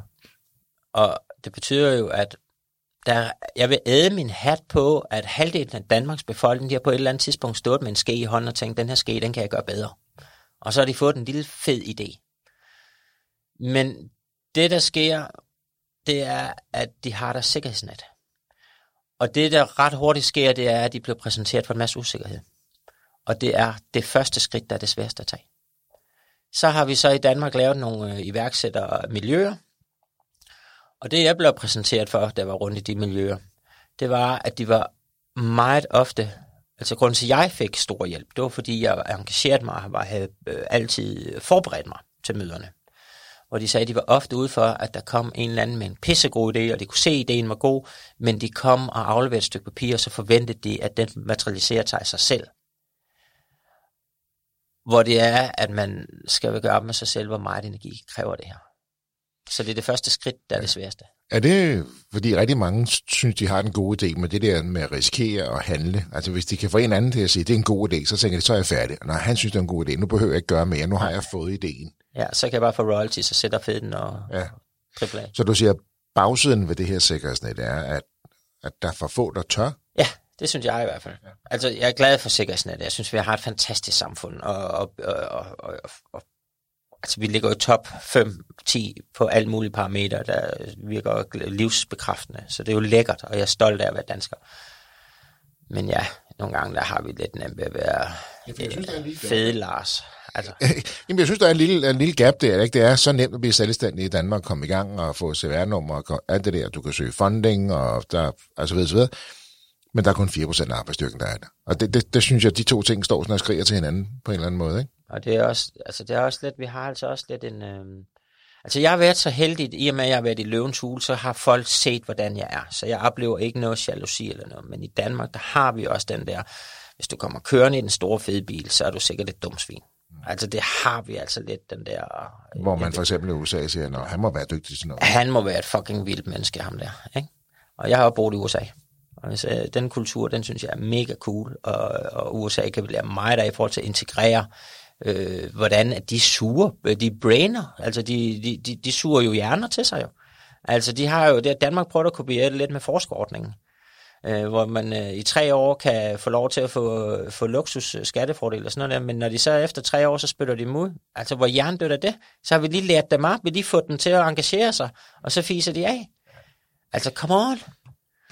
Og det betyder jo, at der, jeg vil æde min hat på, at halvdelen af Danmarks befolkning, de har på et eller andet tidspunkt stået med en ske i hånden og tænkt, den her ske, den kan jeg gøre bedre. Og så har de fået en lille fed idé. Men det, der sker, det er, at de har der sikkerhedsnet. Og det, der ret hurtigt sker, det er, at de bliver præsenteret for en masse usikkerhed. Og det er det første skridt, der er det sværeste at tage. Så har vi så i Danmark lavet nogle øh, iværksættermiljøer. miljøer. Og det, jeg blev præsenteret for, der var rundt i de miljøer, det var, at de var meget ofte, altså grunden til, at jeg fik stor hjælp, det var, fordi jeg engagerede mig og havde øh, altid øh, forberedt mig til møderne hvor de sagde, at de var ofte ude for, at der kom en eller anden med en pissegod idé, og de kunne se, at ideen var god, men de kom og afleverede et stykke papir, og så forventede de, at den materialiserede sig af sig selv. Hvor det er, at man skal gøre op med sig selv, hvor meget energi kræver det her. Så det er det første skridt, der er det sværeste. Er det, fordi rigtig mange synes, de har en god idé med det der med at risikere og handle? Altså hvis de kan få en anden til at sige, det er en god idé, så tænker de, så er jeg færdig. Nej, han synes, det er en god idé. Nu behøver jeg ikke gøre mere. Nu har jeg fået ideen. Ja, så kan jeg bare få royalties og sætte feden og ja. triple A. Så du siger, bagsiden ved det her sikkerhedsnet er, at, at der er for få, der tør? Ja, det synes jeg i hvert fald. Ja. Altså, jeg er glad for sikkerhedsnet. Jeg synes, vi har et fantastisk samfund, og, og, og, og, og, og altså, vi ligger jo top 5-10 på alle mulige parametre, der virker livsbekræftende. Så det er jo lækkert, og jeg er stolt af at være dansker. Men ja, nogle gange der har vi lidt nemt ved at være ja, synes, øh, fede Lars. Altså. Jamen, jeg synes, der er en lille, en lille gap der. Ikke? Det er så nemt at blive selvstændig i Danmark, komme i gang og få CVR-nummer og alt det der. Du kan søge funding og der, altså videre, så videre. Men der er kun 4% af arbejdsstyrken, der er der. Og det, det, det, synes jeg, de to ting står sådan og skriger til hinanden på en eller anden måde. Ikke? Og det er også, altså det er også lidt, vi har altså også lidt en... Øh, altså jeg har været så heldig, i og med at jeg har været i løvens hule, så har folk set, hvordan jeg er. Så jeg oplever ikke noget jalousi eller noget. Men i Danmark, der har vi også den der, hvis du kommer kørende i den store fede bil, så er du sikkert et dumt svin. Altså det har vi altså lidt, den der... Hvor man for eksempel i USA siger, at han må være dygtig til noget. Han må være et fucking vildt menneske, ham der. Ikke? Og jeg har også boet i USA. Og altså, den kultur, den synes jeg er mega cool, og, og USA kan lære meget af i forhold til at integrere øh, hvordan at de suger, øh, de brainer, altså de, de, de, de suger jo hjerner til sig jo. Altså de har jo, det Danmark prøver at kopiere det lidt med forskerordningen, øh, hvor man øh, i tre år kan få lov til at få, få luksus øh, skattefordele og sådan noget der, men når de så efter tre år, så spytter de dem ud. Altså hvor hjernedødt er det? Så har vi lige lært dem op, vi lige fået dem til at engagere sig, og så fiser de af. Altså, come on.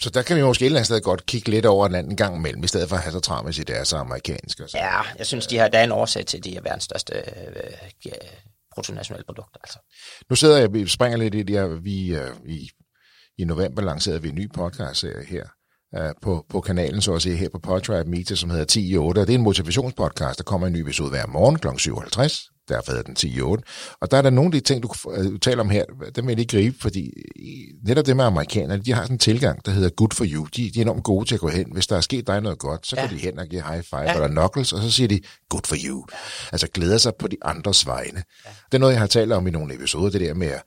Så der kan vi måske et eller andet sted godt kigge lidt over en anden gang imellem, i stedet for at have så travlt med deres amerikanske. Så. Ja, jeg synes, de har, der er en årsag til, at de er verdens største øh, bruttonationale produkt. Altså. Nu sidder jeg, vi springer lidt i det her, vi, øh, i, i november lancerede vi en ny podcast her, på, på kanalen, så at sige, her på Podtribe Media, som hedder 10 i 8. Og det er en motivationspodcast, der kommer en ny episode hver morgen kl. 7.50 derfor hedder den 10 i 8. Og der er der nogle af de ting, du, øh, du taler om her, dem vil jeg lige gribe, fordi netop det med amerikanerne, de har sådan en tilgang, der hedder good for you. De, de er enormt gode til at gå hen. Hvis der er sket dig noget godt, så ja. går de hen og giver high five ja. eller knuckles, og så siger de good for you. Altså glæder sig på de andres vegne. Ja. Det er noget, jeg har talt om i nogle episoder, det der med at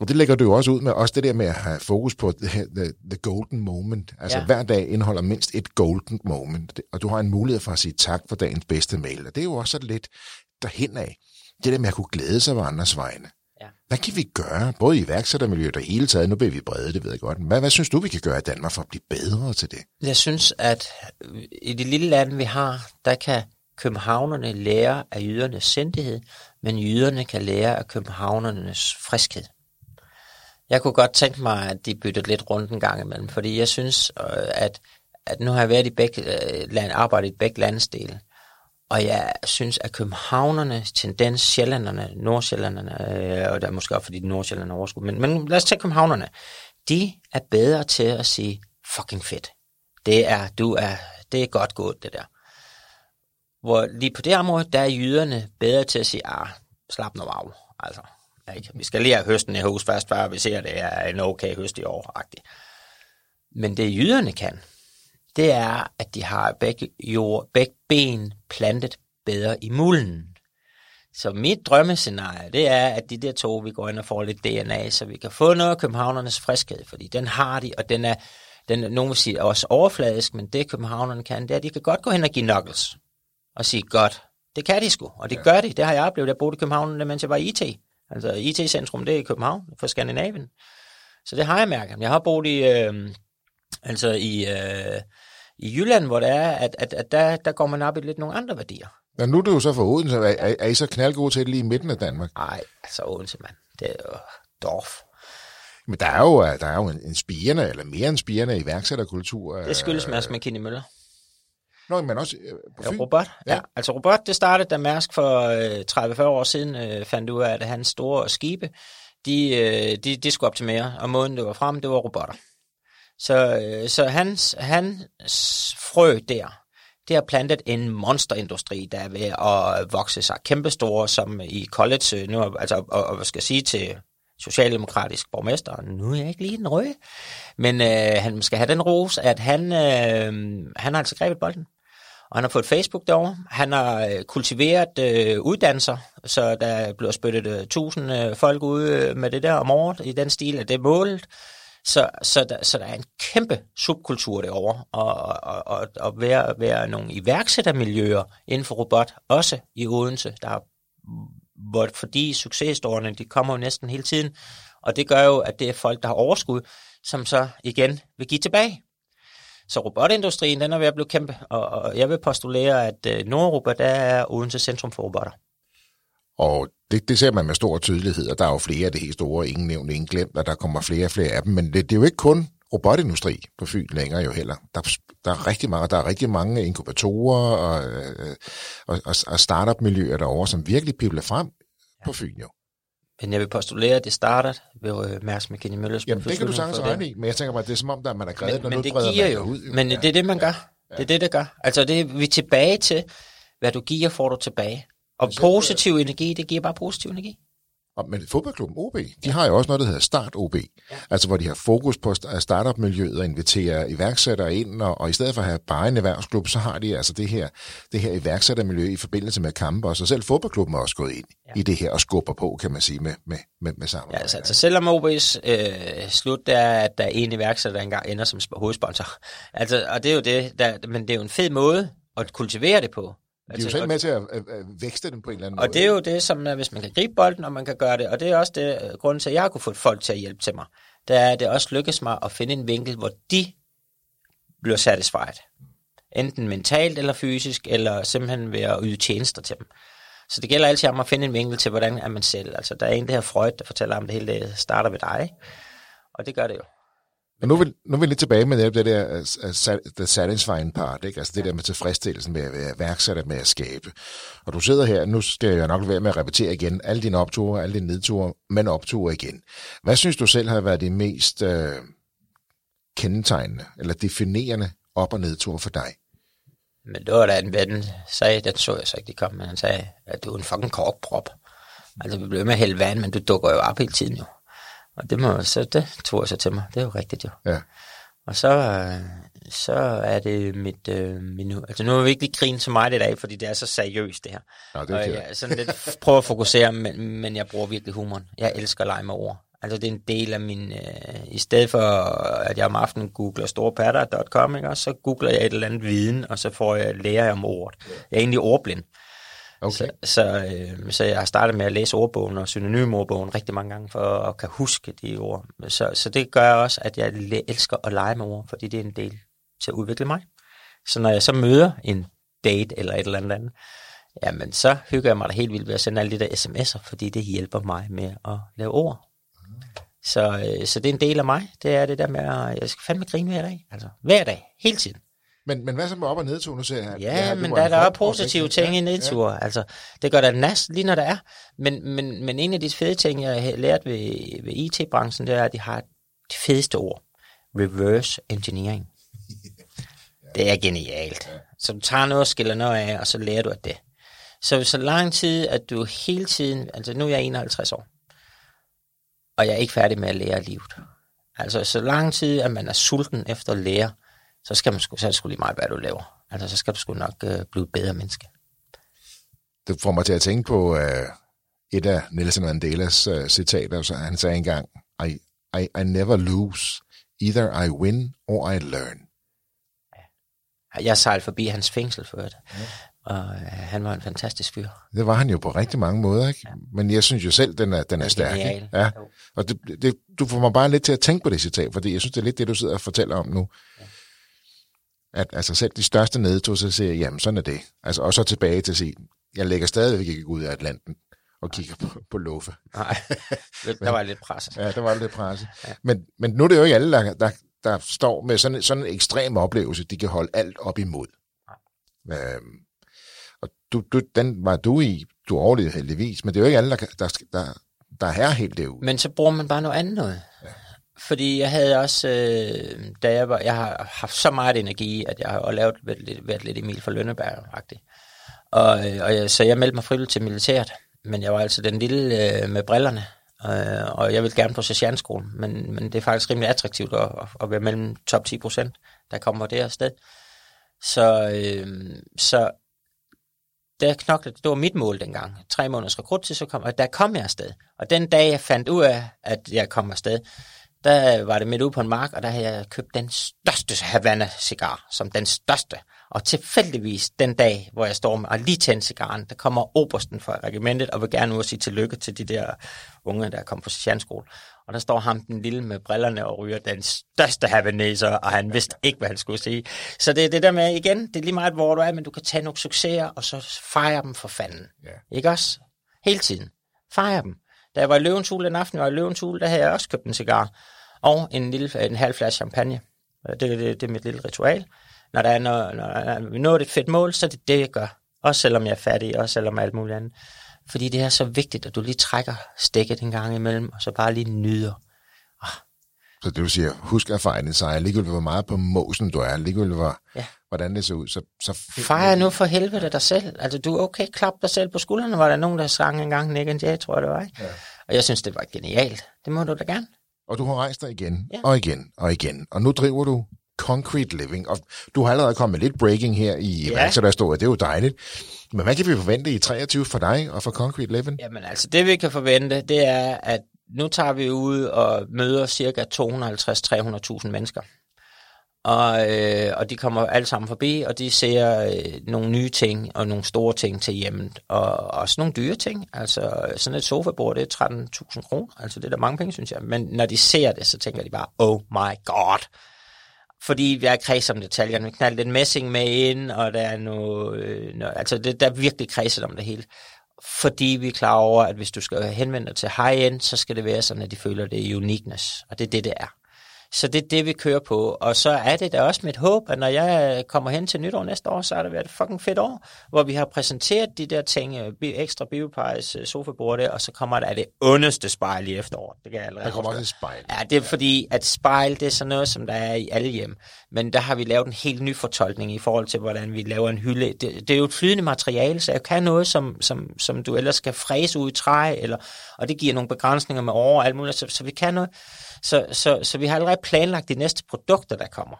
og det lægger du jo også ud med, også det der med at have fokus på the, the, the golden moment. Altså ja. hver dag indeholder mindst et golden moment, og du har en mulighed for at sige tak for dagens bedste mail. Og det er jo også lidt derhen af. Det der med at kunne glæde sig på andres vegne. Ja. Hvad kan vi gøre, både i iværksættermiljøet og hele taget, nu bliver vi brede, det ved jeg godt, hvad, hvad synes du, vi kan gøre i Danmark for at blive bedre til det? Jeg synes, at i det lille land, vi har, der kan københavnerne lære af jydernes sindighed, men jyderne kan lære af københavnernes friskhed. Jeg kunne godt tænke mig, at de byttede lidt rundt en gang imellem, fordi jeg synes, øh, at, at nu har jeg været i begge, øh, land, arbejdet i begge landsdele, og jeg synes, at københavnernes tendens, sjællanderne, nordsjællanderne, øh, og der er måske også fordi de nordsjællanderne overskud, men, men lad os tage københavnerne, de er bedre til at sige, fucking fedt. Det er, du er, det er godt gået, det der. Hvor lige på det område, der er jyderne bedre til at sige, ah, slap nu af. Altså, ikke? Vi skal lige have høsten i hus først, før vi ser, at det er en okay høst i år. -agtigt. Men det jyderne kan, det er, at de har begge, jord, begge ben plantet bedre i mulden. Så mit drømmescenarie, det er, at de der to, vi går ind og får lidt DNA, så vi kan få noget af københavnernes friskhed, fordi den har de, og den er, den, nogen vil sige, også overfladisk, men det københavnerne kan, det er, at de kan godt gå hen og give knuckles, og sige, godt, det kan de sgu, og det ja. gør de, det har jeg oplevet, jeg boede i København, mens jeg var i IT. Altså IT-centrum, det er i København, for Skandinavien. Så det har jeg mærket. Jeg har boet i, øh, altså i, øh, i Jylland, hvor det er, at, at, at der, der går man op i lidt nogle andre værdier. Ja, nu er du jo så for Odense. Er, er, er I så knaldgode til det lige i midten af Danmark? Nej, altså Odense, mand. Det er jo Dorf. Men der er jo, der er jo en, en spirende, eller mere end spirende iværksætterkultur. Det skyldes øh, Mads McKinney Møller. Nå, men også øh, på Fyn. Ja, Robert. Ja. ja. Altså Robert, det startede, da Mærsk for øh, 30-40 år siden øh, fandt ud af, at hans store skibe, de, øh, de, de skulle optimere, og måden det var frem, det var robotter. Så, øh, så hans, hans frø der, det har plantet en monsterindustri, der er ved at vokse sig kæmpestore, som i college, øh, nu, altså, og, og skal sige til socialdemokratisk borgmester, nu er jeg ikke lige den røde, men øh, han skal have den ros, at han, øh, han har altså grebet bolden. Og han har fået Facebook derovre. Han har øh, kultiveret øh, uddannelser, så der bliver spyttet øh, tusind øh, folk ud øh, med det der om året i den stil, at det er målet. Så, så, der, så der er en kæmpe subkultur derovre, og, og, og, og være, være nogle iværksættermiljøer inden for robot, også i Odense, der er, hvor, fordi succeshistorierne, de kommer jo næsten hele tiden, og det gør jo, at det er folk, der har overskud, som så igen vil give tilbage. Så robotindustrien, den er ved at blive kæmpe, og, og jeg vil postulere, at øh, Nordeuropa, der er Odense centrum for robotter. Og det, det ser man med stor tydelighed, og der er jo flere af det helt store, ingen nævnt, ingen glemt, og der kommer flere og flere af dem, men det, det er jo ikke kun robotindustri på Fyn længere jo heller. Der, der er rigtig mange, der er rigtig mange inkubatorer og, øh, og, og, og startup-miljøer derovre, som virkelig pibler frem ja. på Fyn jo. Men jeg vil postulere, at det starter ved øh, Mærks McKinney Møllers. Jamen, det kan du sagtens regne i, men jeg tænker bare, at det er som om, at man er grædet, når men det giver jo, ud. Jo. Men ja. det er det, man gør. Ja. Det er det, det gør. Altså, det er, vi er tilbage til, hvad du giver, får du tilbage. Og positiv energi, det giver bare positiv energi. Og, men fodboldklubben OB, de ja. har jo også noget, der hedder Start OB. Ja. Altså hvor de har fokus på startup-miljøet og inviterer iværksættere ind, og, og i stedet for at have bare en erhvervsklub, så har de altså det her, det her iværksættermiljø i forbindelse med kampe, og så selv fodboldklubben er også gået ind ja. i det her og skubber på, kan man sige, med, med, med, med sammen. Ja, altså, altså selvom OB's øh, slut er, at der er en iværksætter, der engang ender som hovedsponsor. Altså, og det er jo det, der, men det er jo en fed måde at kultivere det på. De er jo selv med til at, at, at vækste den på en eller anden og måde. Og det er jo det, som hvis man kan gribe bolden, og man kan gøre det, og det er også det øh, grund til, at jeg har kunne få folk til at hjælpe til mig, det er, at det også lykkes mig at finde en vinkel, hvor de bliver satisfied. Enten mentalt eller fysisk, eller simpelthen ved at yde tjenester til dem. Så det gælder altid om at finde en vinkel til, hvordan er man selv. Altså, der er en, der her Freud, der fortæller om det hele, det starter ved dig, og det gør det jo. Men nu er, vi, nu er vi lidt tilbage med det der uh, the satisfying part, ikke? altså det der med tilfredsstillelsen med at være værksætter med at skabe. Og du sidder her, nu skal jeg nok være med at repetere igen, alle dine opture, alle dine nedture, men opture igen. Hvad synes du selv har været det mest uh, kendetegnende, eller definerende op- og nedture for dig? Men det var da en ven, sagde, den så jeg så ikke, de kom, men han sagde, at du er en fucking korkprop. Altså, vi bliver med at hælde vand, men du dukker jo op hele tiden jo. Og det, må, så det tog jeg så til mig. Det er jo rigtigt jo. Ja. Og så, så er det mit, øh, min, altså nu har vi ikke lige grine så meget i dag, fordi det er så seriøst det her. Ja, det er og jeg sådan lidt prøver at fokusere, men, men jeg bruger virkelig humoren. Jeg elsker at lege med ord. Altså det er en del af min, øh, i stedet for at jeg om aftenen googler storepatter.com, ikke, så googler jeg et eller andet viden, og så får jeg lære om ordet. Jeg er egentlig ordblind. Okay. Så, så, øh, så jeg har startet med at læse ordbogen og synonymordbogen rigtig mange gange, for at kan huske de ord. Så, så det gør også, at jeg elsker at lege med ord, fordi det er en del til at udvikle mig. Så når jeg så møder en date eller et eller andet jamen så hygger jeg mig da helt vildt ved at sende alle de der sms'er, fordi det hjælper mig med at lave ord. Så, øh, så det er en del af mig. Det er det der med, at jeg skal fandme grine hver dag. Altså hver dag, hele tiden. Men, men hvad så med op- og nedtur? Nu ser jeg, ja, her, men der, der er positive ting ja, i nedtur. Ja. Altså, det gør der næsten lige når der er. Men, men, men en af de fede ting, jeg har lært ved, ved IT-branchen, det er, at de har de fedeste ord. Reverse engineering. Det er genialt. Så du tager noget og skiller noget af, og så lærer du af det. Så så lang tid, at du hele tiden, altså nu er jeg 51 år, og jeg er ikke færdig med at lære livet. Altså så lang tid, at man er sulten efter at lære, så, skal man sgu, så er det sgu lige meget, hvad du laver. Altså, så skal du sgu nok øh, blive et bedre menneske. Det får mig til at tænke på uh, et af Nelson Mandelas uh, citater. Så han sagde engang, I, I, I never lose. Either I win or I learn. Ja. Jeg sejlede forbi hans fængsel før det. Ja. Og uh, han var en fantastisk fyr. Det var han jo på rigtig mange måder, ikke? Ja. Men jeg synes jo selv, den er, den er stærk. Ja. Og det, det, du får mig bare lidt til at tænke på det citat, fordi jeg synes, det er lidt det, du sidder og fortæller om nu. Ja at altså selv de største nedtog, så siger jeg, jamen sådan er det. Altså, og så tilbage til at sige, jeg lægger stadigvæk ikke ud af Atlanten og kigger på, på Luffe. Nej, der var lidt pres. Ja, der var lidt pres. Ja. Men, men nu er det jo ikke alle, der, der, der står med sådan, sådan en ekstrem oplevelse, de kan holde alt op imod. Nej. Øhm, og du, du, den var du i, du overlevede heldigvis, men det er jo ikke alle, der, der, der, der er helt det Men så bruger man bare noget andet noget. Ja. Fordi jeg havde også, øh, da jeg var, jeg har haft så meget energi, at jeg har lavet, været, lidt, været lidt Emil for Lønneberg-agtigt. Og, øh, og jeg, så jeg meldte mig frivilligt til militæret, men jeg var altså den lille øh, med brillerne, øh, og jeg ville gerne på sergeantskolen, men, men det er faktisk rimelig attraktivt at, at være mellem top 10 procent, der kommer det her sted. Så, øh, så der knoklede, det var mit mål dengang. Tre måneders rekruttid, så kom, og der kom jeg afsted. Og den dag, jeg fandt ud af, at jeg kom afsted, der var det midt ude på en mark, og der havde jeg købt den største Havana-cigar, som den største. Og tilfældigvis den dag, hvor jeg står med og lige tændt cigaren, der kommer obersten fra regimentet og vil gerne ud og sige tillykke til de der unge, der kom på sergeantskole. Og der står ham, den lille med brillerne og ryger den største havaneser, og han vidste ikke, hvad han skulle sige. Så det er det der med, igen, det er lige meget, hvor du er, men du kan tage nogle succeser, og så fejre dem for fanden. Ja. Ikke også? Hele tiden. Fejre dem. Da jeg var i Løvens Hul den aften, jeg var i Løvens Hul, der havde jeg også købt en cigar og en, lille, en halv flaske champagne. Det, det, det er mit lille ritual. Når, der er, når, når vi når et fedt mål, så er det det, jeg gør. Også selvom jeg er fattig, også selvom alt muligt andet. Fordi det er så vigtigt, at du lige trækker stikket en gang imellem, og så bare lige nyder. Så det vil sige, husk din sejr, ligegyldigt hvor meget på måsen du er, ligegyldigt hvor, ja. hvordan det ser ud. Så, så Fejr nu for helvede dig selv. Altså du er okay, klap dig selv på skuldrene, var der nogen, der sang engang Nick and Jay, tror jeg det var. Ikke? Ja. Og jeg synes, det var genialt. Det må du da gerne. Og du har rejst dig igen, ja. og igen, og igen. Og nu driver du Concrete Living, og du har allerede kommet med lidt breaking her i ja. det er jo dejligt. Men hvad kan vi forvente i 23 for dig og for Concrete Living? Jamen altså, det vi kan forvente, det er, at nu tager vi ud og møder cirka 250-300.000 mennesker. Og, øh, og de kommer alle sammen forbi, og de ser øh, nogle nye ting og nogle store ting til hjemmet, og også nogle dyre ting. Altså sådan et sofabord, det er 13.000 kroner, altså det er der mange penge, synes jeg. Men når de ser det, så tænker de bare, oh my god. Fordi vi er kreds om detaljerne. Vi knalder lidt messing med ind, og der er noget, øh, noget altså det, der er virkelig kredset om det hele. Fordi vi er klar over, at hvis du skal henvende dig til high-end, så skal det være sådan, at de føler, at det er uniqueness. Og det er det, det er. Så det er det, vi kører på. Og så er det da også mit håb, at når jeg kommer hen til nytår næste år, så har det været et fucking fedt år, hvor vi har præsenteret de der ting, øh, ekstra biopies, øh, sofabord der, og så kommer der det ondeste spejl i efteråret. Det kan jeg allerede Der kommer også et spejl. Ja, det er ja. fordi, at spejl, det er sådan noget, som der er i alle hjem. Men der har vi lavet en helt ny fortolkning i forhold til, hvordan vi laver en hylde. Det, det er jo et flydende materiale, så jeg kan noget, som, som, som du ellers skal fræse ud i træ, eller, og det giver nogle begrænsninger med over og alt muligt, så, så vi kan noget så, så, så vi har allerede planlagt de næste produkter, der kommer.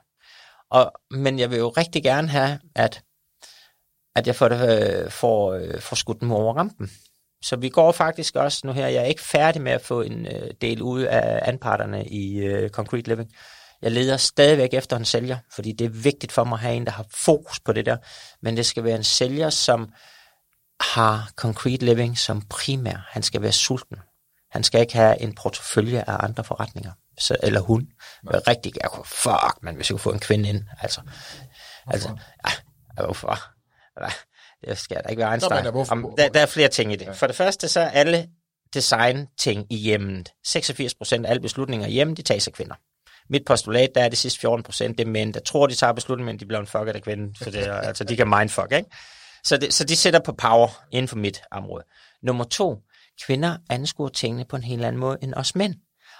Og, men jeg vil jo rigtig gerne have, at, at jeg får, det, øh, får, øh, får skudt dem over rampen. Så vi går faktisk også nu her, jeg er ikke færdig med at få en øh, del ud af anparterne i øh, Concrete Living. Jeg leder stadigvæk efter en sælger, fordi det er vigtigt for mig at have en, der har fokus på det der. Men det skal være en sælger, som har Concrete Living som primær. Han skal være sulten. Han skal ikke have en portefølje af andre forretninger. Så, eller hun. Nej. Rigtig, jeg kunne, fuck, man, hvis jeg kunne få en kvinde ind. Altså, hvorfor? altså ja, hvorfor? Det skal da ikke være Einstein. Nå, hvorfor, Om, der, der er flere ting i det. Ja. For det første, så er alle design-ting i hjemmet. 86 procent af alle beslutninger i hjemmet, de tages af kvinder. Mit postulat, der er det sidste 14 procent, det er mænd, der tror, de tager beslutninger, men de bliver en fucker af kvinden. Så det er, altså, de kan mindfuck, ikke? Så, det, så de sætter på power inden for mit område. Nummer to, kvinder anskuer tingene på en helt anden måde end os mænd.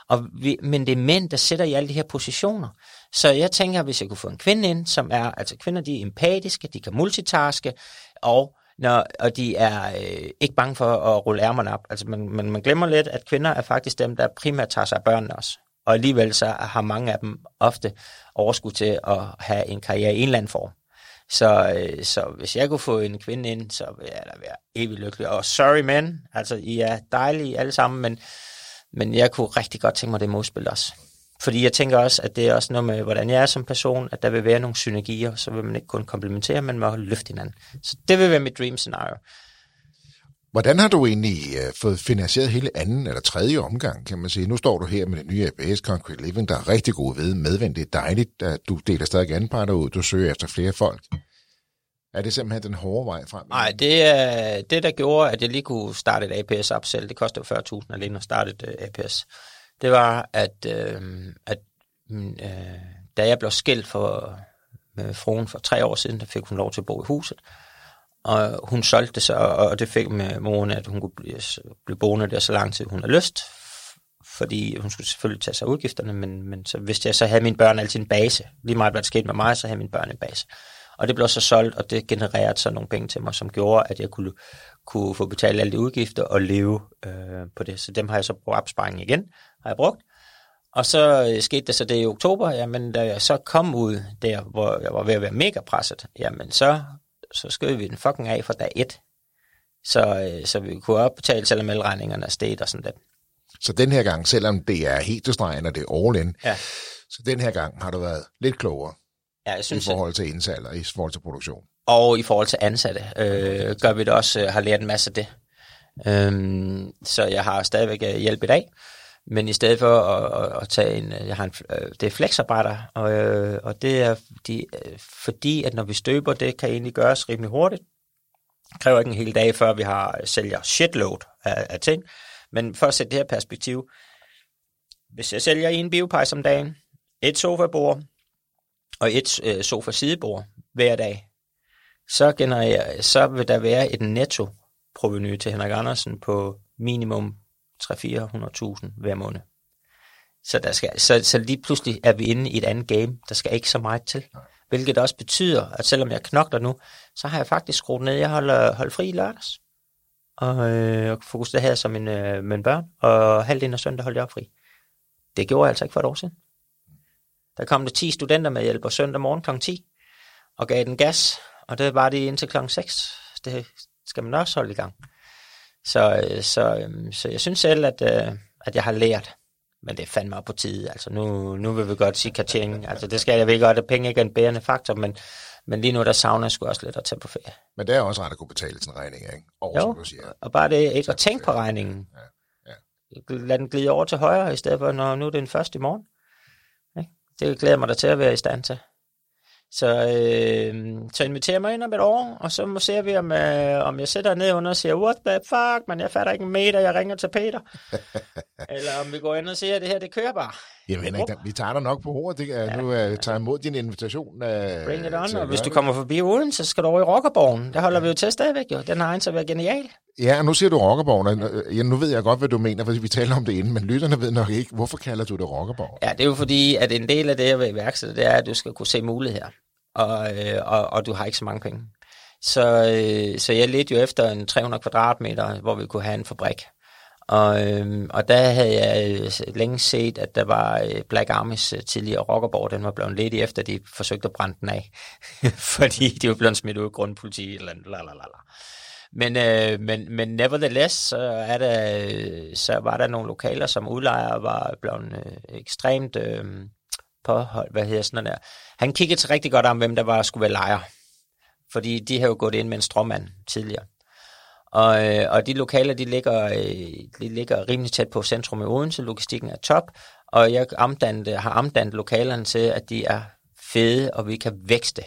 Og vi, men det er mænd, der sætter i alle de her positioner. Så jeg tænker, hvis jeg kunne få en kvinde ind, som er, altså kvinder, de er empatiske, de kan multitaske, og når, og de er øh, ikke bange for at rulle ærmerne op. Altså man, man, man glemmer lidt, at kvinder er faktisk dem, der primært tager sig af børnene også. Og alligevel så har mange af dem ofte overskud til at have en karriere i en eller anden form. Så, øh, så hvis jeg kunne få en kvinde ind, så ville jeg da være evig lykkelig. Og sorry men, altså I er dejlige alle sammen, men, men jeg kunne rigtig godt tænke mig det modspil også. Fordi jeg tænker også, at det er også noget med, hvordan jeg er som person, at der vil være nogle synergier, så vil man ikke kun komplementere, men må løfte hinanden. Så det vil være mit dream scenario. Hvordan har du egentlig øh, fået finansieret hele anden eller tredje omgang, kan man sige? Nu står du her med det nye ABS Concrete Living, der er rigtig god ved medvendt, Det er dejligt, at du deler stadig anparter ud. Du søger efter flere folk. Er det simpelthen den hårde vej frem? Nej, det er det, der gjorde, at jeg lige kunne starte et APS op selv. Det kostede 40.000 alene at starte et øh, APS. Det var, at, øh, at mm, øh, da jeg blev skilt for, øh, med fruen for tre år siden, der fik hun lov til at bo i huset. Og hun solgte det så, og det fik med moren, at hun kunne blive, blive boende der så lang tid, hun har lyst. Fordi hun skulle selvfølgelig tage sig af udgifterne, men, men så vidste jeg så havde mine børn altid en base. Lige meget hvad der skete med mig, så havde mine børn en base. Og det blev så solgt, og det genererede så nogle penge til mig, som gjorde, at jeg kunne, kunne få betalt alle de udgifter og leve øh, på det. Så dem har jeg så brugt opsparingen igen, har jeg brugt. Og så øh, skete det så det i oktober, jamen da jeg så kom ud der, hvor jeg var ved at være mega presset, jamen så, så skød vi den fucking af fra dag et. Så, øh, så vi kunne opbetale, selvom elregningerne er steget og sådan lidt. Så den her gang, selvom det er helt til stregen, og det er all in, Ja. så den her gang har du været lidt klogere Ja, jeg i synes, forhold til indsalg og i forhold til produktion. og i forhold til ansatte, øh, gør vi det også, øh, har lært en masse af det. Øhm, så jeg har stadigvæk øh, hjælp i dag, men i stedet for at, at, at tage en, øh, jeg har en, øh, det er flexarbejder, og, øh, og det er de, fordi, at når vi støber, det kan egentlig gøres rimelig hurtigt. Det kræver ikke en hel dag, før vi har sælger shitload af, af ting. Men for at sætte det her perspektiv, hvis jeg sælger en biopejs om dagen, et sofabord og et øh, sofa-sidebord hver dag, så, genererer, så vil der være et netto proveny til Henrik Andersen på minimum 300-400.000 hver måned. Så, der skal, så, så lige pludselig er vi inde i et andet game. Der skal ikke så meget til. Hvilket også betyder, at selvom jeg knokler nu, så har jeg faktisk skruet ned. Jeg holder holder fri i lørdags. Og øh, fokuserer her som en, øh, mine børn. Og halvdelen af søndag holdt jeg op fri. Det gjorde jeg altså ikke for et år siden. Der kom der 10 studenter med hjælp og søndag morgen kl. 10. Og gav den gas. Og det var det indtil kl. 6. Det skal man også holde i gang. Så, øh, så, øh, så jeg synes selv, at, øh, at jeg har lært. Men det er fandme op på tide. Altså nu, nu vil vi godt sige kaching. Altså det skal jeg ved godt, at penge ikke er en bærende faktor, men, men lige nu der savner jeg sgu også lidt at tage på ferie. Men det er også ret at kunne betale sin regning, ikke? Og Jo. som du siger. Og bare det ikke at tænke på regningen. Lad den glide over til højre, i stedet for, når nu er det den første i morgen. Det glæder mig da til at være i stand til. Så, øh, så inviterer mig ind om et år, og så må se vi, om, øh, om jeg sætter ned under og siger, what the fuck, man, jeg fatter ikke en meter, jeg ringer til Peter. Eller om vi går ind og siger, at det her, det kører bare. Jamen Henrik, da- vi tager dig nok på hovedet. Det, ja, nu uh, tager jeg imod din invitation. Uh, Bring it on, til og hvis du kommer forbi Odense, så skal du over i Rockerborgen. Der holder vi jo til stadigvæk, jo. Den har en så været genial. Ja, nu siger du rockerborg. og, Ja, nu ved jeg godt, hvad du mener, for vi taler om det inden, men lytterne ved nok ikke, hvorfor kalder du det rockerborg? Ja, det er jo fordi, at en del af det at være iværksætter, det er, at du skal kunne se muligheder. Og, øh, og, og du har ikke så mange penge. Så, øh, så jeg ledte jo efter en 300 kvadratmeter, hvor vi kunne have en fabrik. Og, øhm, og der havde jeg øh, længe set, at der var øh, Black Armys øh, tidligere rockerborg, den var blevet lidt efter, de forsøgte at brænde den af. fordi de var blevet smidt ud af grundpoliti eller lalalala. Men, øh, men, men nevertheless, så, er der, så var der nogle lokaler, som udlejer var blevet øh, ekstremt øh, påholdt, hvad hedder sådan der. Han kiggede til rigtig godt om, hvem der var skulle være lejer. Fordi de havde jo gået ind med en stråmand tidligere. Og, øh, og de lokaler, de ligger, øh, de ligger rimelig tæt på centrum i Odense. Logistikken er top. Og jeg omdannet, har omdannet lokalerne til, at de er fede, og vi kan vækste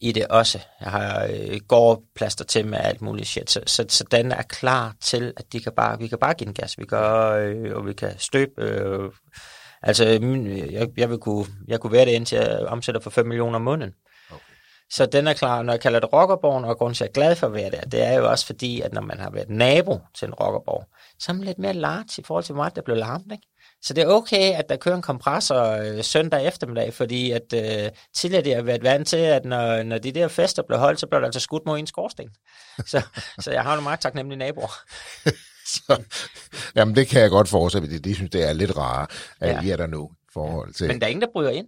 i det også. Jeg har øh, gårdplaster til med alt muligt shit, så, så, så den er klar til, at de kan bare, vi kan bare give den gas, vi kan, øh, og vi kan støbe. Øh, altså, min- jeg, jeg, vil kunne, jeg kunne være det indtil jeg omsætter for 5 millioner om måneden. Så den er klar, når jeg kalder det rockerborgen, og grunden til, at jeg er glad for at være der, det er jo også fordi, at når man har været nabo til en rockerborg, så er man lidt mere large i forhold til, hvor meget der bliver larmet, ikke? Så det er okay, at der kører en kompressor øh, søndag eftermiddag, fordi at øh, tidligere det har været vant til, at når, når de der fester blev holdt, så blev der altså skudt mod en skorsten. Så, så jeg har nogle meget taknemmelige naboer. Så, jamen, det kan jeg godt forestille mig. De, de synes, det er lidt rare, at Ja. ja. I er der nu forhold til... Men der er ingen, der bryder ind,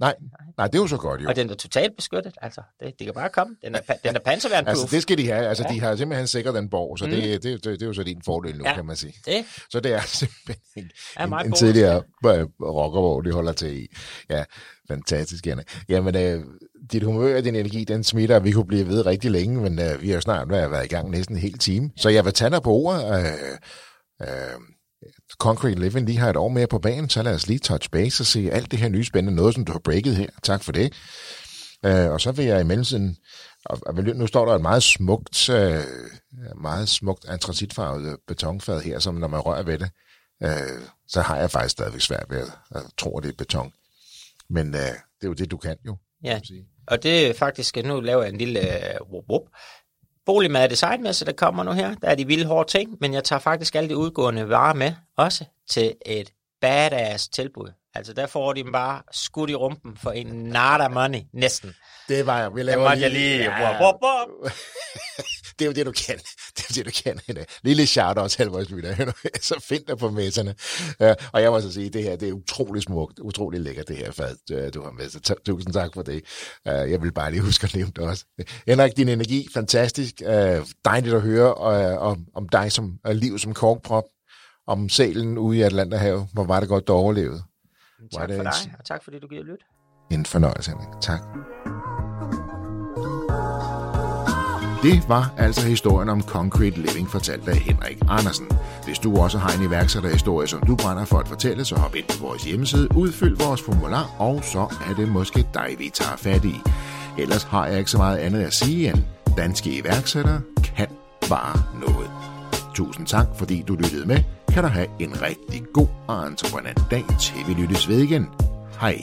Nej, nej, det er jo så godt, jo. og den er totalt beskyttet. Altså, det, det kan bare komme. Den er, den er panserværnproof. Altså, det skal de have. Altså, Ja. de har simpelthen sikret den borg, så Mm. det, det, det, det er jo så din fordel nu, Ja. ja. kan man sige. det Så det er simpelthen en, er en, en tidligere øh, rockerborg, de holder til i. Ja, fantastisk, Janne. Jamen, øh, dit humør og din energi, den smitter, og vi kunne blive ved rigtig længe, men øh, vi har jo snart været været i gang næsten en hel time. Så jeg vil tage dig på ordet. Øh, øh, Concrete Living lige har et år mere på banen, så lad os lige touch base og se alt det her nye spændende noget, som du har breaket her. Tak for det. Øh, og så vil jeg i mellemtiden, og, nu står der et meget smukt, øh, meget smukt antracitfarvet betonfad her, som når man rører ved det, øh, så har jeg faktisk stadigvæk svært ved at, at tro, at det er beton. Men øh, det er jo det, du kan jo. Ja, kan sige. og det er faktisk, nu laver jeg en lille uh, whoop, whoop. Boligmad designmesse, der kommer nu her. Der er de vilde hårde ting, men jeg tager faktisk alle de udgående varer med, også til et badass tilbud. Altså der får de dem bare skudt i rumpen for en nada money, næsten. Det var jeg. Vi laver måtte jeg lige... Whoop, whoop, whoop. det er jo det, du kan. Det til, du kender hende. Lille shout-out til vores lytter. så find dig på messerne. Uh, og jeg må så sige, det her det er utrolig smukt, utrolig lækkert, det her fad, du har med. Så tusind tak for det. Uh, jeg vil bare lige huske at nævne det også. Henrik, din energi, fantastisk. Uh, dejligt at høre uh, om, om dig som uh, liv som korkprop, om sælen ude i Atlanterhavet. Hvor var det godt, du overlevede. Tak for dig, og tak fordi du giver lyt. En fornøjelse, Henrik. Tak. Det var altså historien om Concrete Living fortalt af Henrik Andersen. Hvis du også har en iværksætterhistorie, som du brænder for at fortælle, så hop ind på vores hjemmeside, udfyld vores formular, og så er det måske dig, vi tager fat i. Ellers har jeg ikke så meget andet at sige end, danske iværksættere kan bare noget. Tusind tak, fordi du lyttede med. Kan du have en rigtig god og entreprenant dag, til vi lyttes ved igen. Hej.